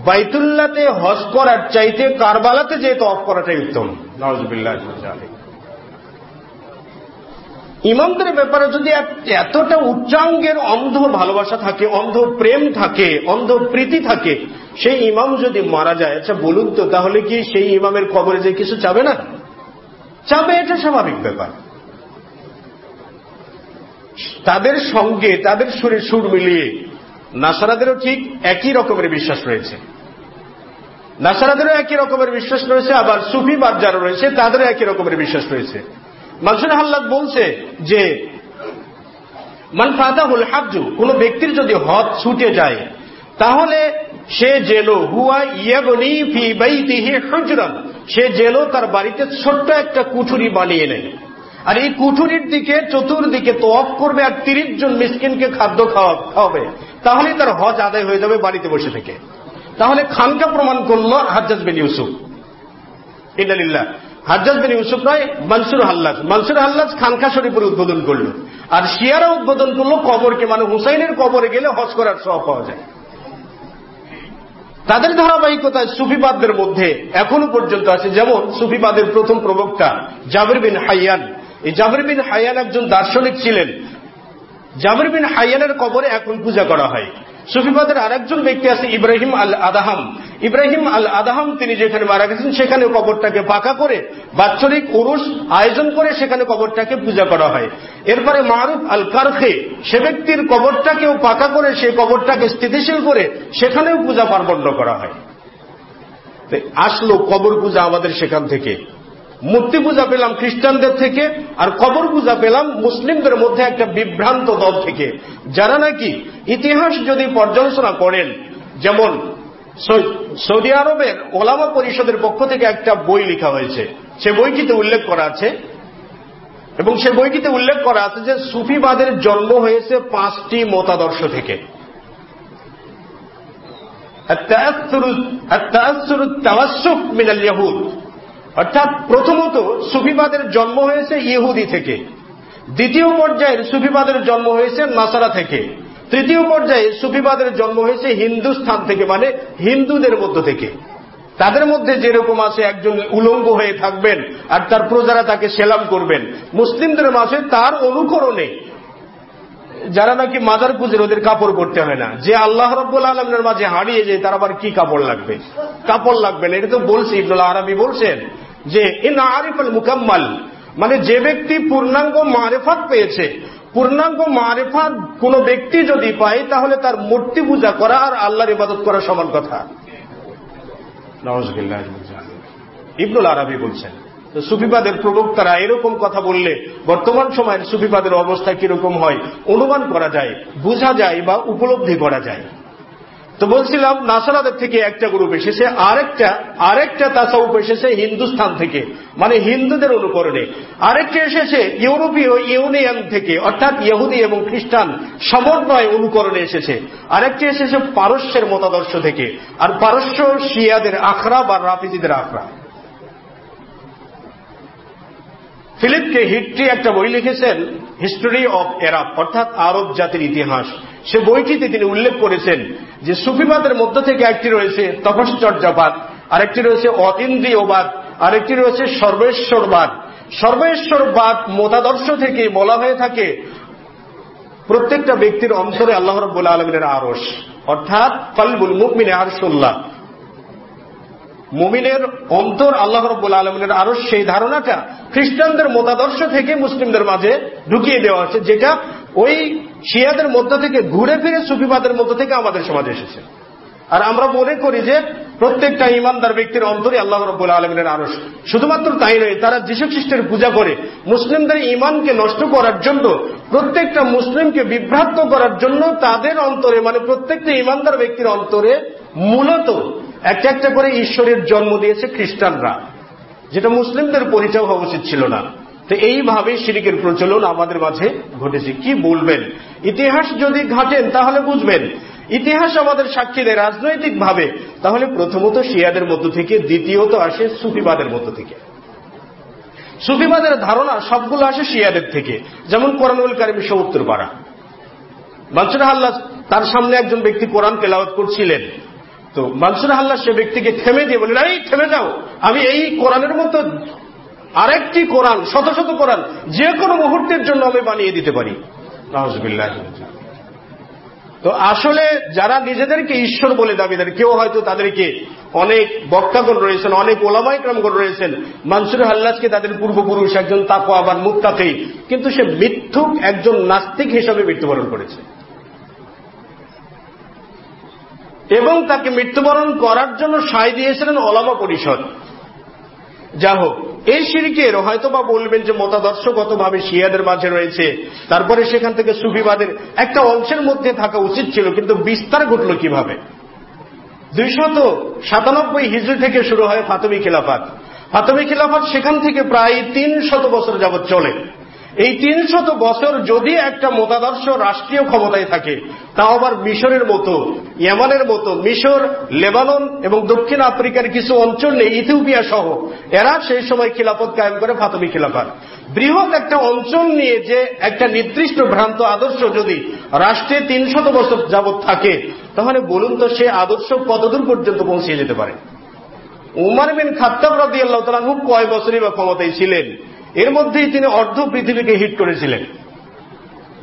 বাইতুল্লাতে হজ করার চাইতে কারবালাতে যে তফ করাটাই উত্তম। নজবিল্লাহ ইমামদের ব্যাপারে যদি এতটা উচ্চাঙ্গের অন্ধ ভালোবাসা থাকে, অন্ধ প্রেম থাকে, অন্ধ প্রীতি থাকে, সেই ইমাম যদি মারা যায় আচ্ছা বলুন তো, তাহলে কি সেই ইমামের কবরে যে কিছু চাবে না? চাবে এটা স্বাভাবিক ব্যাপার। তাদের সঙ্গে, তাদের সুরে সুর মিলিয়ে নাসারাদেরও ঠিক একই রকমের বিশ্বাস রয়েছে। নাসারাদেরও একই রকমের বিশ্বাস রয়েছে, আবার সুফিবাদ যারা রয়েছে, তাদেরও একই রকমের বিশ্বাস রয়েছে। মানসুর হাল্লাদ বলছে যে, মান ফাতাহুল হাজু কোন ব্যক্তির যদি হদ ছুটে যায়, তাহলে সে যেন হুয়া ইয়াবনি ফি বাইতিহি হুজরান সে যেন তার বাড়িতে ছোট্ট একটা কুঠুরি বানিয়ে নেয়। আর এই কুঠুরির দিকে, চতুর্দিকে তোয়াফ করবে আর তিরিশ জন মিসকিনকে খাদ্য খাওয়াবে তাহলে তার হজ আদায় হয়ে যাবে বাড়িতে বসে থেকে। তাহলে খানকা প্রমাণ করল হাজ্জাজ বিন ইউসুফ। ইন্দালিল্লাহ হাজ্জাজ বিন ইউসুফ নয়, মনসুর হাল্লাজ। মনসুর হাল্লাজ খানকা শরীফের উদ্বোধন করল। আর শিয়ারা উদ্বোধন করল কবরকে মানে হুসাইনের কবরে গেলে হজ করার সহ পাওয়া যায়। তাদের ধারাবাহিকতায় সুফিবাদদের মধ্যে এখনও পর্যন্ত আছে। যেমন সুফিবাদের প্রথম প্রবক্তা জাবির বিন হাইয়ান। এই জাবির বিন হাইয়ান একজন দার্শনিক ছিলেন। জাবির বিন হাইয়ানের কবরে এখন পূজা করা হয়। সুফিবাদের আরেকজন ব্যক্তি আছে ইব্রাহিম আল আদাহাম ইব্রাহিম আল আদাহাম তিনি যেখানে মারা গেছেন, সেখানে কবরটাকে পাকা করে বাৎসরিক উরুষ আয়োজন করে সেখানে কবরটাকে পূজা করা হয়। এরপরে মারুফ আল কারখে সে ব্যক্তির কবরটাকেও পাকা করে সেই কবরটাকে স্থিতিশীল করে সেখানেও পূজা পার্বণ্য করা হয়। আসলো কবর পূজা আমাদের সেখান থেকে। মূর্তি পূজা পেলাম খ্রিস্টানদের থেকে, আর কবর পূজা পেলাম মুসলিমদের মধ্যে একটা বিভ্রান্ত দল থেকে। যারা নাকি ইতিহাস যদি পর্যালোচনা করেন, যেমন সৌদি আরবের ওলামা পরিষদের পক্ষ থেকে একটা বই লেখা হয়েছে। সে বইটিতে উল্লেখ করা আছে, এবং সে বইটিতে উল্লেখ করা আছে যে সুফিবাদের জন্ম হয়েছে পাঁচটি মতাদর্শ থেকে। অর্থাৎ প্রথমত সুফিবাদের জন্ম হয়েছে ইহুদি থেকে। দ্বিতীয় পর্যায়ের সুফিবাদের জন্ম হয়েছে নাসারা থেকে। তৃতীয় পর্যায়ে সুফিবাদের জন্ম হয়েছে হিন্দুস্থান থেকে মানে হিন্দুদের মধ্য থেকে। তাদের মধ্যে যেরকম আছে একজন উলঙ্গ হয়ে থাকবেন আর তার প্রজারা তাকে সেলাম করবেন। মুসলিমদের মাঝে তার অনুকরণে যারা নাকি মাজার পুজোর ওদের কাপড় করতে হয় না। যে আল্লাহ রব্বুল আলমের মাঝে হারিয়ে যায়, তার আবার কি কাপড় লাগবে? কাপড় লাগবে না। এটা তো বলছি ইবনুল আরবি বলছেন যে, ইন আরিফুল মুকাম্মাল মানে যে ব্যক্তি পূর্ণাঙ্গ মারেফাত পেয়েছে, পূর্ণাঙ্গ মারেফাত কোন ব্যক্তি যদি পায়, তাহলে তার মূর্তি পূজা করা আর আল্লাহর ইবাদত করা সমান কথা। ইবনুল আরবি বলছেন সুফিবাদের প্রবক্তারা এরকম কথা বললে বর্তমান সময়ের সুফিবাদের অবস্থা কীরকম হয়, অনুমান করা যায়, বোঝা যায় বা উপলব্ধি করা যায়। তো বলছিলাম, নাসারাদের থেকে একটা গ্রুপ এসেছে, আরেকটা আরেকটা তাসাউপ এসেছে হিন্দুস্থান থেকে মানে হিন্দুদের অনুকরণে। আরেকটা এসেছে ইউরোপীয় ইউনিয়ন থেকে, অর্থাৎ ইহুদি এবং খ্রিস্টান সমন্বয় অনুকরণে এসেছে। আরেকটি এসেছে পারস্যের মতাদর্শ থেকে, আর পারস্য শিয়াদের আখড়া বা রাফিজিদের আখড়া। ফিলিপকে হিট্রি একটা বই লিখেছেন, হিস্টোরি অব এরাব অর্থাৎ আরব জাতির ইতিহাস। সে বইটিতে তিনি উল্লেখ করেছেন যে সুফিবাদের মধ্য থেকে একটি রয়েছে তপশ্চর্যাবাদ, আরেকটি রয়েছে অতীন্দ্রিয়বাদ, আরেকটি রয়েছে সর্বেশ্বরবাদ। সর্বেশ্বরবাদ মতাদর্শ থেকে বলা হয়ে থাকে প্রত্যেকটা ব্যক্তির অন্তরে আল্লাহ রব্বুল আলমিনের আরস অর্থাৎ কলবুল মুকমিনে আরসুল্লাহ মুমিনের অন্তর আল্লাহ রব্বুল আলমিনের আরও সেই ধারণাটা খ্রিস্টানদের মতাদর্শ থেকে মুসলিমদের মাঝে ঢুকিয়ে দেওয়া হচ্ছে যেটা ওই শিয়াদের মধ্য থেকে ঘুরে ফিরে সুফিবাদের মধ্য থেকে আমাদের সমাজে এসেছে। আর আমরা মনে করি যে প্রত্যেকটা ইমানদার ব্যক্তির অন্তরে আল্লাহ রব্বুল আলমিনের আরস শুধুমাত্র তাই নয়, তারা যীশু খ্রিস্টের পূজা করে মুসলিমদের ইমানকে নষ্ট করার জন্য, প্রত্যেকটা মুসলিমকে বিভ্রান্ত করার জন্য তাদের অন্তরে মানে প্রত্যেকটা ইমানদার ব্যক্তির অন্তরে মূলত একটা একটা করে ঈশ্বরের জন্ম দিয়েছে খ্রিস্টানরা। যেটা মুসলিমদের পরিচয় হওয়া উচিত ছিল না। তো এইভাবে শিরিকের প্রচলন আমাদের মাঝে ঘটেছে। কি বলবেন? ইতিহাস যদি ঘাটেন, তাহলে বুঝবেন। ইতিহাস আমাদের সাক্ষী দেয় রাজনৈতিকভাবে। তাহলে প্রথমত শিয়াদের মধ্য থেকে, দ্বিতীয়ত আসে সুফিবাদের মধ্য থেকে। সুফিবাদের ধারণা সবগুলো আসে শিয়াদের থেকে। যেমন কোরআনুল কারিমি সত্তর পাড়া মানসুর আল্লাহ তার সামনে একজন ব্যক্তি কোরআন তেলাওয়াত করছিলেন। তো মানসুর আল্লাহ সে ব্যক্তিকে থেমে দিয়ে বললেন, এই, থেমে যাও। আমি এই কোরআনের মতো আরেকটি কোরআন, শত শত কোরআন, যে কোনো মুহূর্তের জন্য আমি বানিয়ে দিতে পারি। তো আসলে যারা নিজেদেরকে ঈশ্বর বলে দাবিদার, কেউ হয়তো তাদেরকে অনেক বক্তাগণ রয়েছেন, অনেক ওলামাইক্রমগণ রয়েছেন। মানসুর হাল্লাসকে তাদের পূর্বপুরুষ একজন তাকো আবার মুক্তাতেই কিন্তু সে মিথ্যুক একজন নাস্তিক হিসাবে মৃত্যুবরণ করেছে। এবং তাকে মৃত্যুবরণ করার জন্য সায় দিয়েছিলেন ওলামা পরিষদ। যা হোক, এই সিরিকের হয়তো বা বলবেন যে মতাদর্শগতভাবে শিয়াদের মাঝে রয়েছে। তারপরে সেখান থেকে সুফিবাদের একটা অংশের মধ্যে থাকা উচিত ছিল, কিন্তু বিস্তার ঘটল কীভাবে? দুইশত সাতানব্বই হিজড়ি থেকে শুরু হয় ফাতমি খিলাফাত। ফাতমি খিলাফাত সেখান থেকে প্রায় তিন শত বছর যাবৎ চলে। এই তিনশত বছর যদি একটা মতাদর্শ রাষ্ট্রীয় ক্ষমতায় থাকে, তাও আবার মিশরের মতো, ইয়ামানের মতো, মিশর, লেবানন এবং দক্ষিণ আফ্রিকার কিছু অঞ্চল নেই, ইথিওপিয়া সহ, এরা সেই সময় খিলাফত কায়েম করে ফাতমি খিলাফত। বৃহৎ একটা অঞ্চল নিয়ে যে একটা নির্দিষ্ট ভ্রান্ত আদর্শ যদি রাষ্ট্রে তিনশত বছর যাবৎ থাকে, তাহলে বলুন তো সে আদর্শ কতদূর পর্যন্ত পৌঁছে যেতে পারে? উমার বিন খাত্তাব আল্লাহ তালু কয় বছরই বা ক্ষমতায় ছিলেন? এর মধ্যেই তিনি অর্ধ পৃথিবীকে হিট করেছিলেন।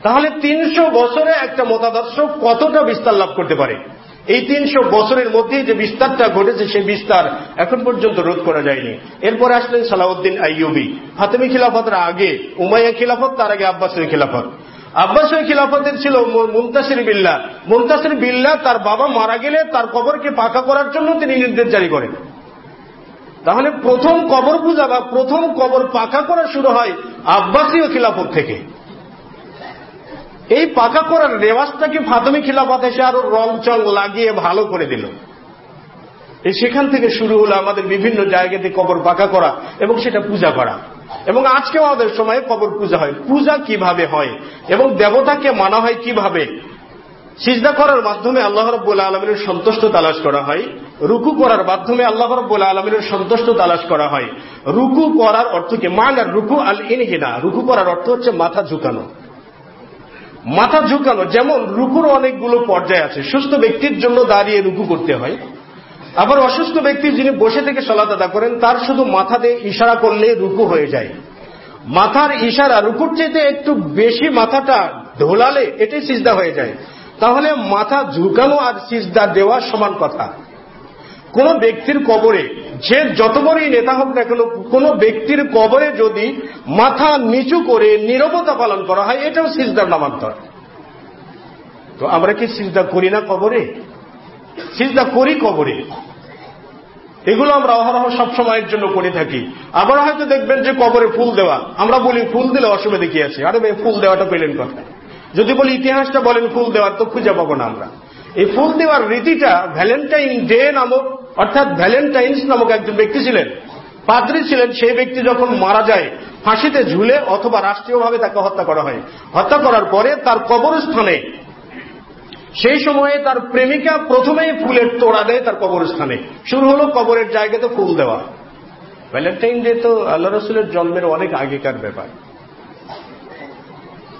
তাহলে তিনশো বছরে একটা মতাদর্শ কতটা বিস্তার লাভ করতে পারে? এই তিনশো বছরের মধ্যেই যে বিস্তারটা ঘটেছে, সেই বিস্তার এখন পর্যন্ত রোধ করা যায়নি। এরপরে আসলেন সালাউদ্দিন আইয়ুবি। ফাতেমি খিলাফতের আগে, উমাইয়া খিলাফত, তার আগে আব্বাসের খিলাফত। আব্বাসের খিলাফতের ছিল মুমতাসির বিল্লা মুমতাসির বিল্লা তার বাবা মারা গেলে তার কবরকে পাকা করার জন্য তিনি নির্দেশ জারি করেন। তাহলে প্রথম কবর পূজা বা প্রথম কবর পাকা করা শুরু হয় আব্বাসীয় খিলাফত থেকে। এই পাকা করার রেওয়াজটাকে ফাতমি খিলাফত এসে আরও রং চং লাগিয়ে ভালো করে দিল? এই সেখান থেকে শুরু হলো আমাদের বিভিন্ন জায়গাতে কবর পাকা করা এবং সেটা পূজা করা। এবং আজকেও আমাদের সময়ে কবর পূজা হয়। পূজা কীভাবে হয় এবং দেবতাকে মানা হয় কীভাবে? সিজদা করার মাধ্যমে আল্লাহ রব্বুল আলমিনের সন্তুষ্ট তালাশ করা হয়। রুকু করার মাধ্যমে আল্লাহ রব্বুল আলমিনের সন্তুষ্ট তালাশ করা হয়। রুকু করার অর্থ কি? মান আর রুকু আল ইনহিনা রুকু করার অর্থ হচ্ছে মাথা ঝুঁকানো। মাথা ঝুঁকানো, যেমন রুকুর অনেকগুলো পর্যায় আছে। সুস্থ ব্যক্তির জন্য দাঁড়িয়ে রুকু করতে হয়। আবার অসুস্থ ব্যক্তি যিনি বসে থেকে সলাত আদা করেন, তার শুধু মাথা দিয়ে ইশারা করলে রুকু হয়ে যায়। মাথার ইশারা, রুকুর চেয়ে একটু বেশি মাথাটা ঢোলালে এটাই সিজদা হয়ে যায়। তাহলে মাথা ঝুঁকানো আর সিজদা দেওয়া সমান কথা। কোন ব্যক্তির কবরে যে যত বড়ই নেতা হোক না কেন, কোন ব্যক্তির কবরে যদি মাথা নিচু করে নিরবতা পালন করা হয়, এটাও সিজদার নামান্তর। তো আমরা কি সিজদা করি না কবরে? সিজদা করি কবরে। এগুলো আমরা অহরহ সবসময়ের জন্য করে থাকি। আবার হয়তো দেখবেন যে কবরে ফুল দেওয়া। আমরা বলি, ফুল দিলে অসুবিধা কি আছে? আরে ফুল দেওয়াটা পেলেন কথা। যদি বলি ইতিহাসটা বলেন, ফুল দেওয়ার তো খুঁজে পাবো না আমরা। এই ফুল দেওয়ার রীতিটা ভ্যালেন্টাইন ডে নামক, অর্থাৎ ভ্যালেন্টাইন্স নামক একজন ব্যক্তি ছিলেন। পাদ্রী ছিলেন, সেই ব্যক্তি যখন মারা যায়, ফাঁসিতে ঝুলে অথবা রাষ্ট্রীয়ভাবে তাকে হত্যা করা হয়। হত্যা করার পরে তার কবরস্থানে, সেই সময়ে তার প্রেমিকা প্রথমেই ফুলের তোড়া দেয় তার কবরস্থানে। শুরু হলো কবরের জায়গাতে ফুল দেওয়া। ভ্যালেন্টাইন ডে তো আল্লাহ রসুলের জন্মের অনেক আগেকার ব্যাপার।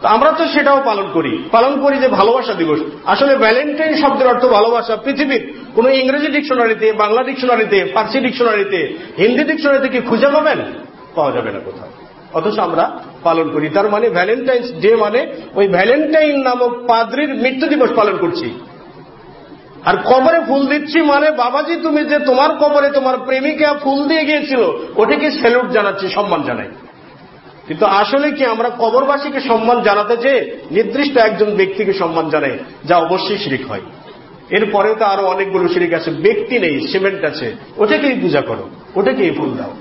আমরা তো সেটাও পালন করি। পালন করি যে ভালোবাসা দিবস। আসলে ভ্যালেন্টাইন শব্দের অর্থ ভালোবাসা। পৃথিবীর কোন ইংরেজি ডিকশনারিতে, বাংলা ডিকশনারিতে, ফার্সি ডিকশনারিতে, হিন্দি ডিকশনারিতে কি খুঁজে পাবেন? পাওয়া যাবে না কোথাও। অথচ আমরা পালন করি। তার মানে ভ্যালেন্টাইন্স ডে মানে ওই ভ্যালেন্টাইন নামক পাদ্রির মৃত্যু দিবস পালন করছি। আর কবরে ফুল দিচ্ছি মানে বাবাজি, তুমি যে তোমার কবরে তোমার প্রেমিকা ফুল দিয়ে গিয়েছিল, ওটাকে স্যালুট জানাচ্ছি, সম্মান জানাই। কিন্তু আসলে কি আমরা কবরবাসীকে সম্মান জানাতে চেয়ে নির্দিষ্ট একজন ব্যক্তিকে সম্মান জানাই, যা অবশ্যই শিরিক হয়। এরপরেও তো আরও অনেকগুলো শিরিক আছে, ব্যক্তি নেই, সিমেন্ট আছে, ওটাকেই পূজা করো, ওটাকেই ফুল দাও।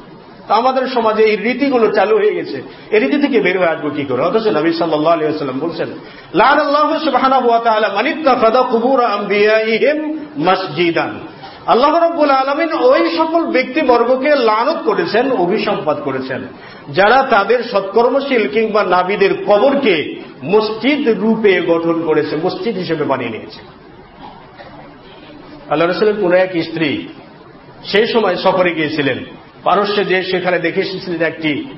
আমাদের সমাজে এই রীতিগুলো চালু হয়ে গেছে। এই রীতি থেকে বের হয়ে আসব কি করে? অথচ নবী আলিয়াল্লাম বলছেন লাল আল্লাহ সুবাহানা রব্বুল আলমিন ওই সকল ব্যক্তিবর্গকে লানত করেছেন অভিসম্পাদ করেছেন। যারা তাদের সৎকর্মশীল কিংবা নাবিদের কবরকে মসজিদ রূপে গঠন করেছে, মসজিদ হিসেবে বানিয়ে নিয়েছে। আল্লাহ রসুলের কোন এক স্ত্রী সেই সময় সফরে গিয়েছিলেন। পারস্যে যে সেখানে দেখে এসেছিলেন একটি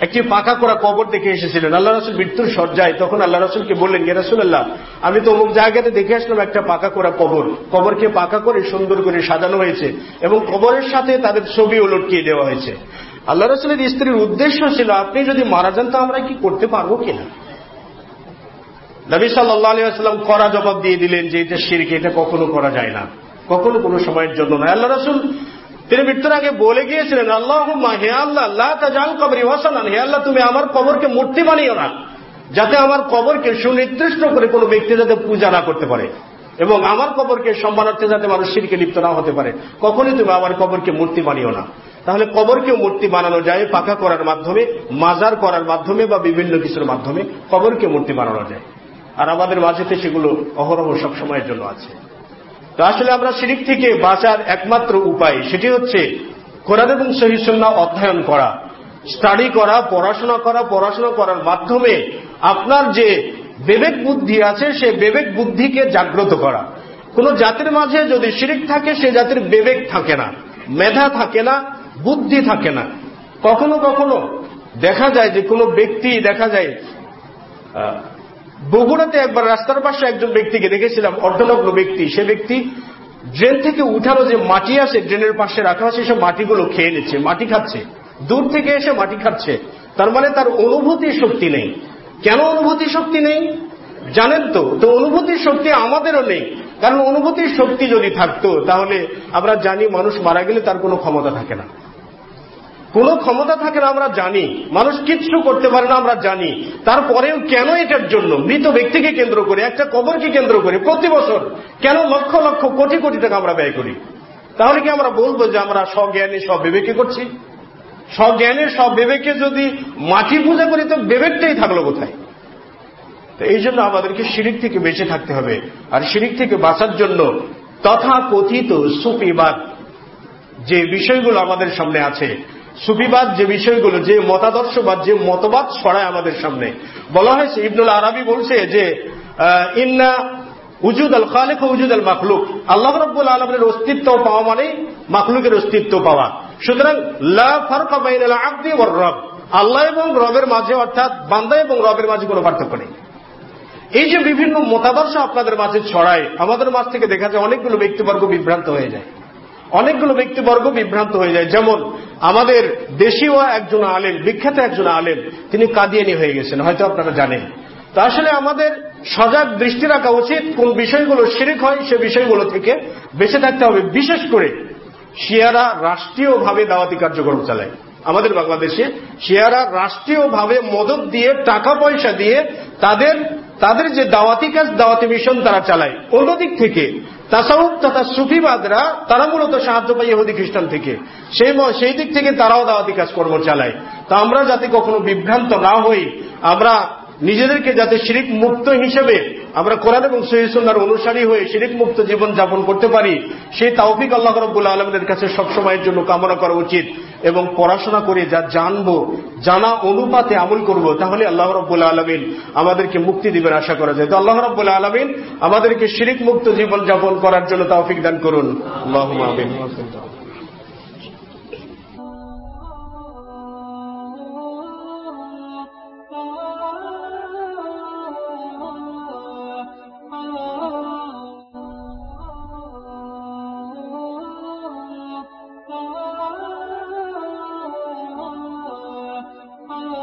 একটি পাকা করা কবর দেখে এসেছিলেন। আল্লাহ রসুল মৃত্যুর সজ্জায় তখন আল্লাহ রসুলকে বললেন গেরাসুল্লাহ আমি তো অমুক জায়গাতে দেখে আসলাম একটা পাকা করা কবর। কবরকে পাকা করে সুন্দর করে সাজানো হয়েছে এবং কবরের সাথে তাদের ছবিও লটকিয়ে দেওয়া হয়েছে। আল্লাহ রসুলের স্ত্রীর উদ্দেশ্য ছিল, আপনি যদি মারা যান তো আমরা কি করতে পারব কিনা? নবী সাল্লাম করা জবাব দিয়ে দিলেন যে, এটা সিরকে এটা কখনো করা যায় না। কখনো কোনো সময়ের জন্য নয়। আল্লাহ রসুল তিনি মৃত্যুর আগে বলে গিয়েছিলেন আল্লাহ হে আল্লাহ আল্লাহ তাজাল কবরি হে আল্লাহ, তুমি আমার কবরকে মূর্তি বানিও না, যাতে আমার কবরকে সুনির্দিষ্ট করে কোনো ব্যক্তি যাতে পূজা না করতে পারে এবং আমার কবরকে সম্মানার্থে যাতে মানুষ শিরকে লিপ্ত না হতে পারে। কখনই তুমি আমার কবরকে মূর্তি বানিও না। তাহলে কবরকেও মূর্তি বানানো যায় পাকা করার মাধ্যমে, মাজার করার মাধ্যমে বা বিভিন্ন কিছুর মাধ্যমে কবরকে মূর্তি বানানো যায়। আর আমাদের মাঝেতে সেগুলো অহরহ সবসময়ের জন্য আছে। তো আসলে আমরা শিরিক থেকে বাঁচার একমাত্র উপায় সেটি হচ্ছে কোরআন এবং সহিসন্না অধ্যয়ন করা স্টাডি করা, পড়াশোনা করা, পড়াশোনা করার মাধ্যমে আপনার যে বিবেক বুদ্ধি আছে, সে বিবেক বুদ্ধিকে জাগ্রত করা। কোন জাতির মাঝে যদি শিরিক থাকে, সে জাতির বিবেক থাকে না, মেধা থাকে না, বুদ্ধি থাকে না। কখনো কখনো দেখা যায় যে কোনো ব্যক্তি দেখা যায় বগুড়াতে একবার রাস্তার পাশে একজন ব্যক্তিকে দেখেছিলাম, অর্ধনগ্ন ব্যক্তি। সে ব্যক্তি ড্রেন থেকে উঠানো যে মাটি আছে, ড্রেনের পাশে রাখা আছে, সে মাটিগুলো খেয়ে নিচ্ছে, মাটি খাচ্ছে। দূর থেকে এসে মাটি খাচ্ছে। তার মানে তার অনুভূতি শক্তি নেই। কেন অনুভূতি শক্তি নেই? জানেন তো তো অনুভূতির শক্তি আমাদেরও নেই। কারণ অনুভূতির শক্তি যদি থাকতো, তাহলে আমরা জানি মানুষ মারা গেলে তার কোনো ক্ষমতা থাকে না। কোন ক্ষমতা থাকে না, আমরা জানি। মানুষ কিচ্ছু করতে পারে না, আমরা জানি। তারপরেও কেন এটার জন্য? মৃত ব্যক্তিকে কেন্দ্র করে, একটা কবরকে কেন্দ্র করে প্রতি বছর কেন লক্ষ লক্ষ কোটি কোটি টাকা আমরা ব্যয় করি? তাহলে কি আমরা বলব যে আমরা স্বজ্ঞানে সব বিবেকে করছি? স্বজ্ঞানের সব বিবেকে যদি মাটি পূজা করি, তো বিবেকটাই থাকল কোথায়? তো এই জন্য আমাদেরকে শিরিক থেকে বেঁচে থাকতে হবে। আর শিরিক থেকে বাঁচার জন্য তথা কথিত সুপিবাদ যে বিষয়গুলো আমাদের সামনে আছে সুফিবাদ যে বিষয়গুলো, যে মতাদর্শবাদ যে মতবাদ ছড়ায় আমাদের সামনে। বলা হয়েছে, ইবনুল আরবি বলছে যে ইন্না উজুদ আল খালেক উজুদ আল মাখলুক। আল্লাহ রব্বুল আলমের অস্তিত্ব পাওয়া মানে মাখলুকের অস্তিত্ব পাওয়া। সুতরাং আব্দি ওয়ার রব। আল্লাহ এবং রবের মাঝে, অর্থাৎ বান্দা এবং রবের মাঝে কোনো পার্থক্য নেই। এই যে বিভিন্ন মতাদর্শ আপনাদের মাঝে ছড়ায়, আমাদের মাঝ থেকে দেখা যায় অনেকগুলো ব্যক্তিবর্গ বিভ্রান্ত হয়ে যায়। অনেকগুলো ব্যক্তিবর্গ বিভ্রান্ত হয়ে যায়। যেমন আমাদের দেশীয় একজন আলেম, বিখ্যাত একজন আলেম, তিনি কাদিয়ানি হয়ে গেছেন, হয়তো আপনারা জানেন। তো আসলে আমাদের সজাগ দৃষ্টি রাখা উচিত কোন বিষয়গুলো শিরিক হয়, সে বিষয়গুলো থেকে বেঁচে থাকতে হবে। বিশেষ করে শিয়ারা রাষ্ট্রীয়ভাবে দাওয়াতি কার্যক্রম চালায়। আমাদের বাংলাদেশে শিয়ারা রাষ্ট্রীয়ভাবে মদত দিয়ে টাকা পয়সা দিয়ে তাদের তাদের যে দাওয়াতি কাজ, দাওয়াতি মিশন তারা চালায়। অন্যদিক থেকে তাসাউফ তথা সুফিবাদরা, তারা মূলত সাহায্য পাই ইহুদি খ্রিস্টান থেকে। সেই সেই দিক থেকে তারাও দাওয়াতি কাজ কর্ম চালায়। তা আমরা যাতে কখনো বিভ্রান্ত না হই, আমরা নিজেদেরকে যাতে শিরিক মুক্ত হিসেবে আমরা কোরআন এবং সহিসুল্লার অনুসারী হয়ে শিরিক মুক্ত জীবন যাপন করতে পারি, সেই তাওফিক আল্লাহ রব্বুল আলমের কাছে সবসময়ের জন্য কামনা করা উচিত এবং পড়াশোনা করে যা জানব, জানা অনুপাতে আমল করব, তাহলে আল্লাহ রব্বুল আলমিন আমাদেরকে মুক্তি দিবেন আশা করা যায়। তো আল্লাহ রব্বুল আলমিন আমাদেরকে শিরিক মুক্ত জীবন যাপন করার জন্য তাওফিক দান করুন। আল্লাহ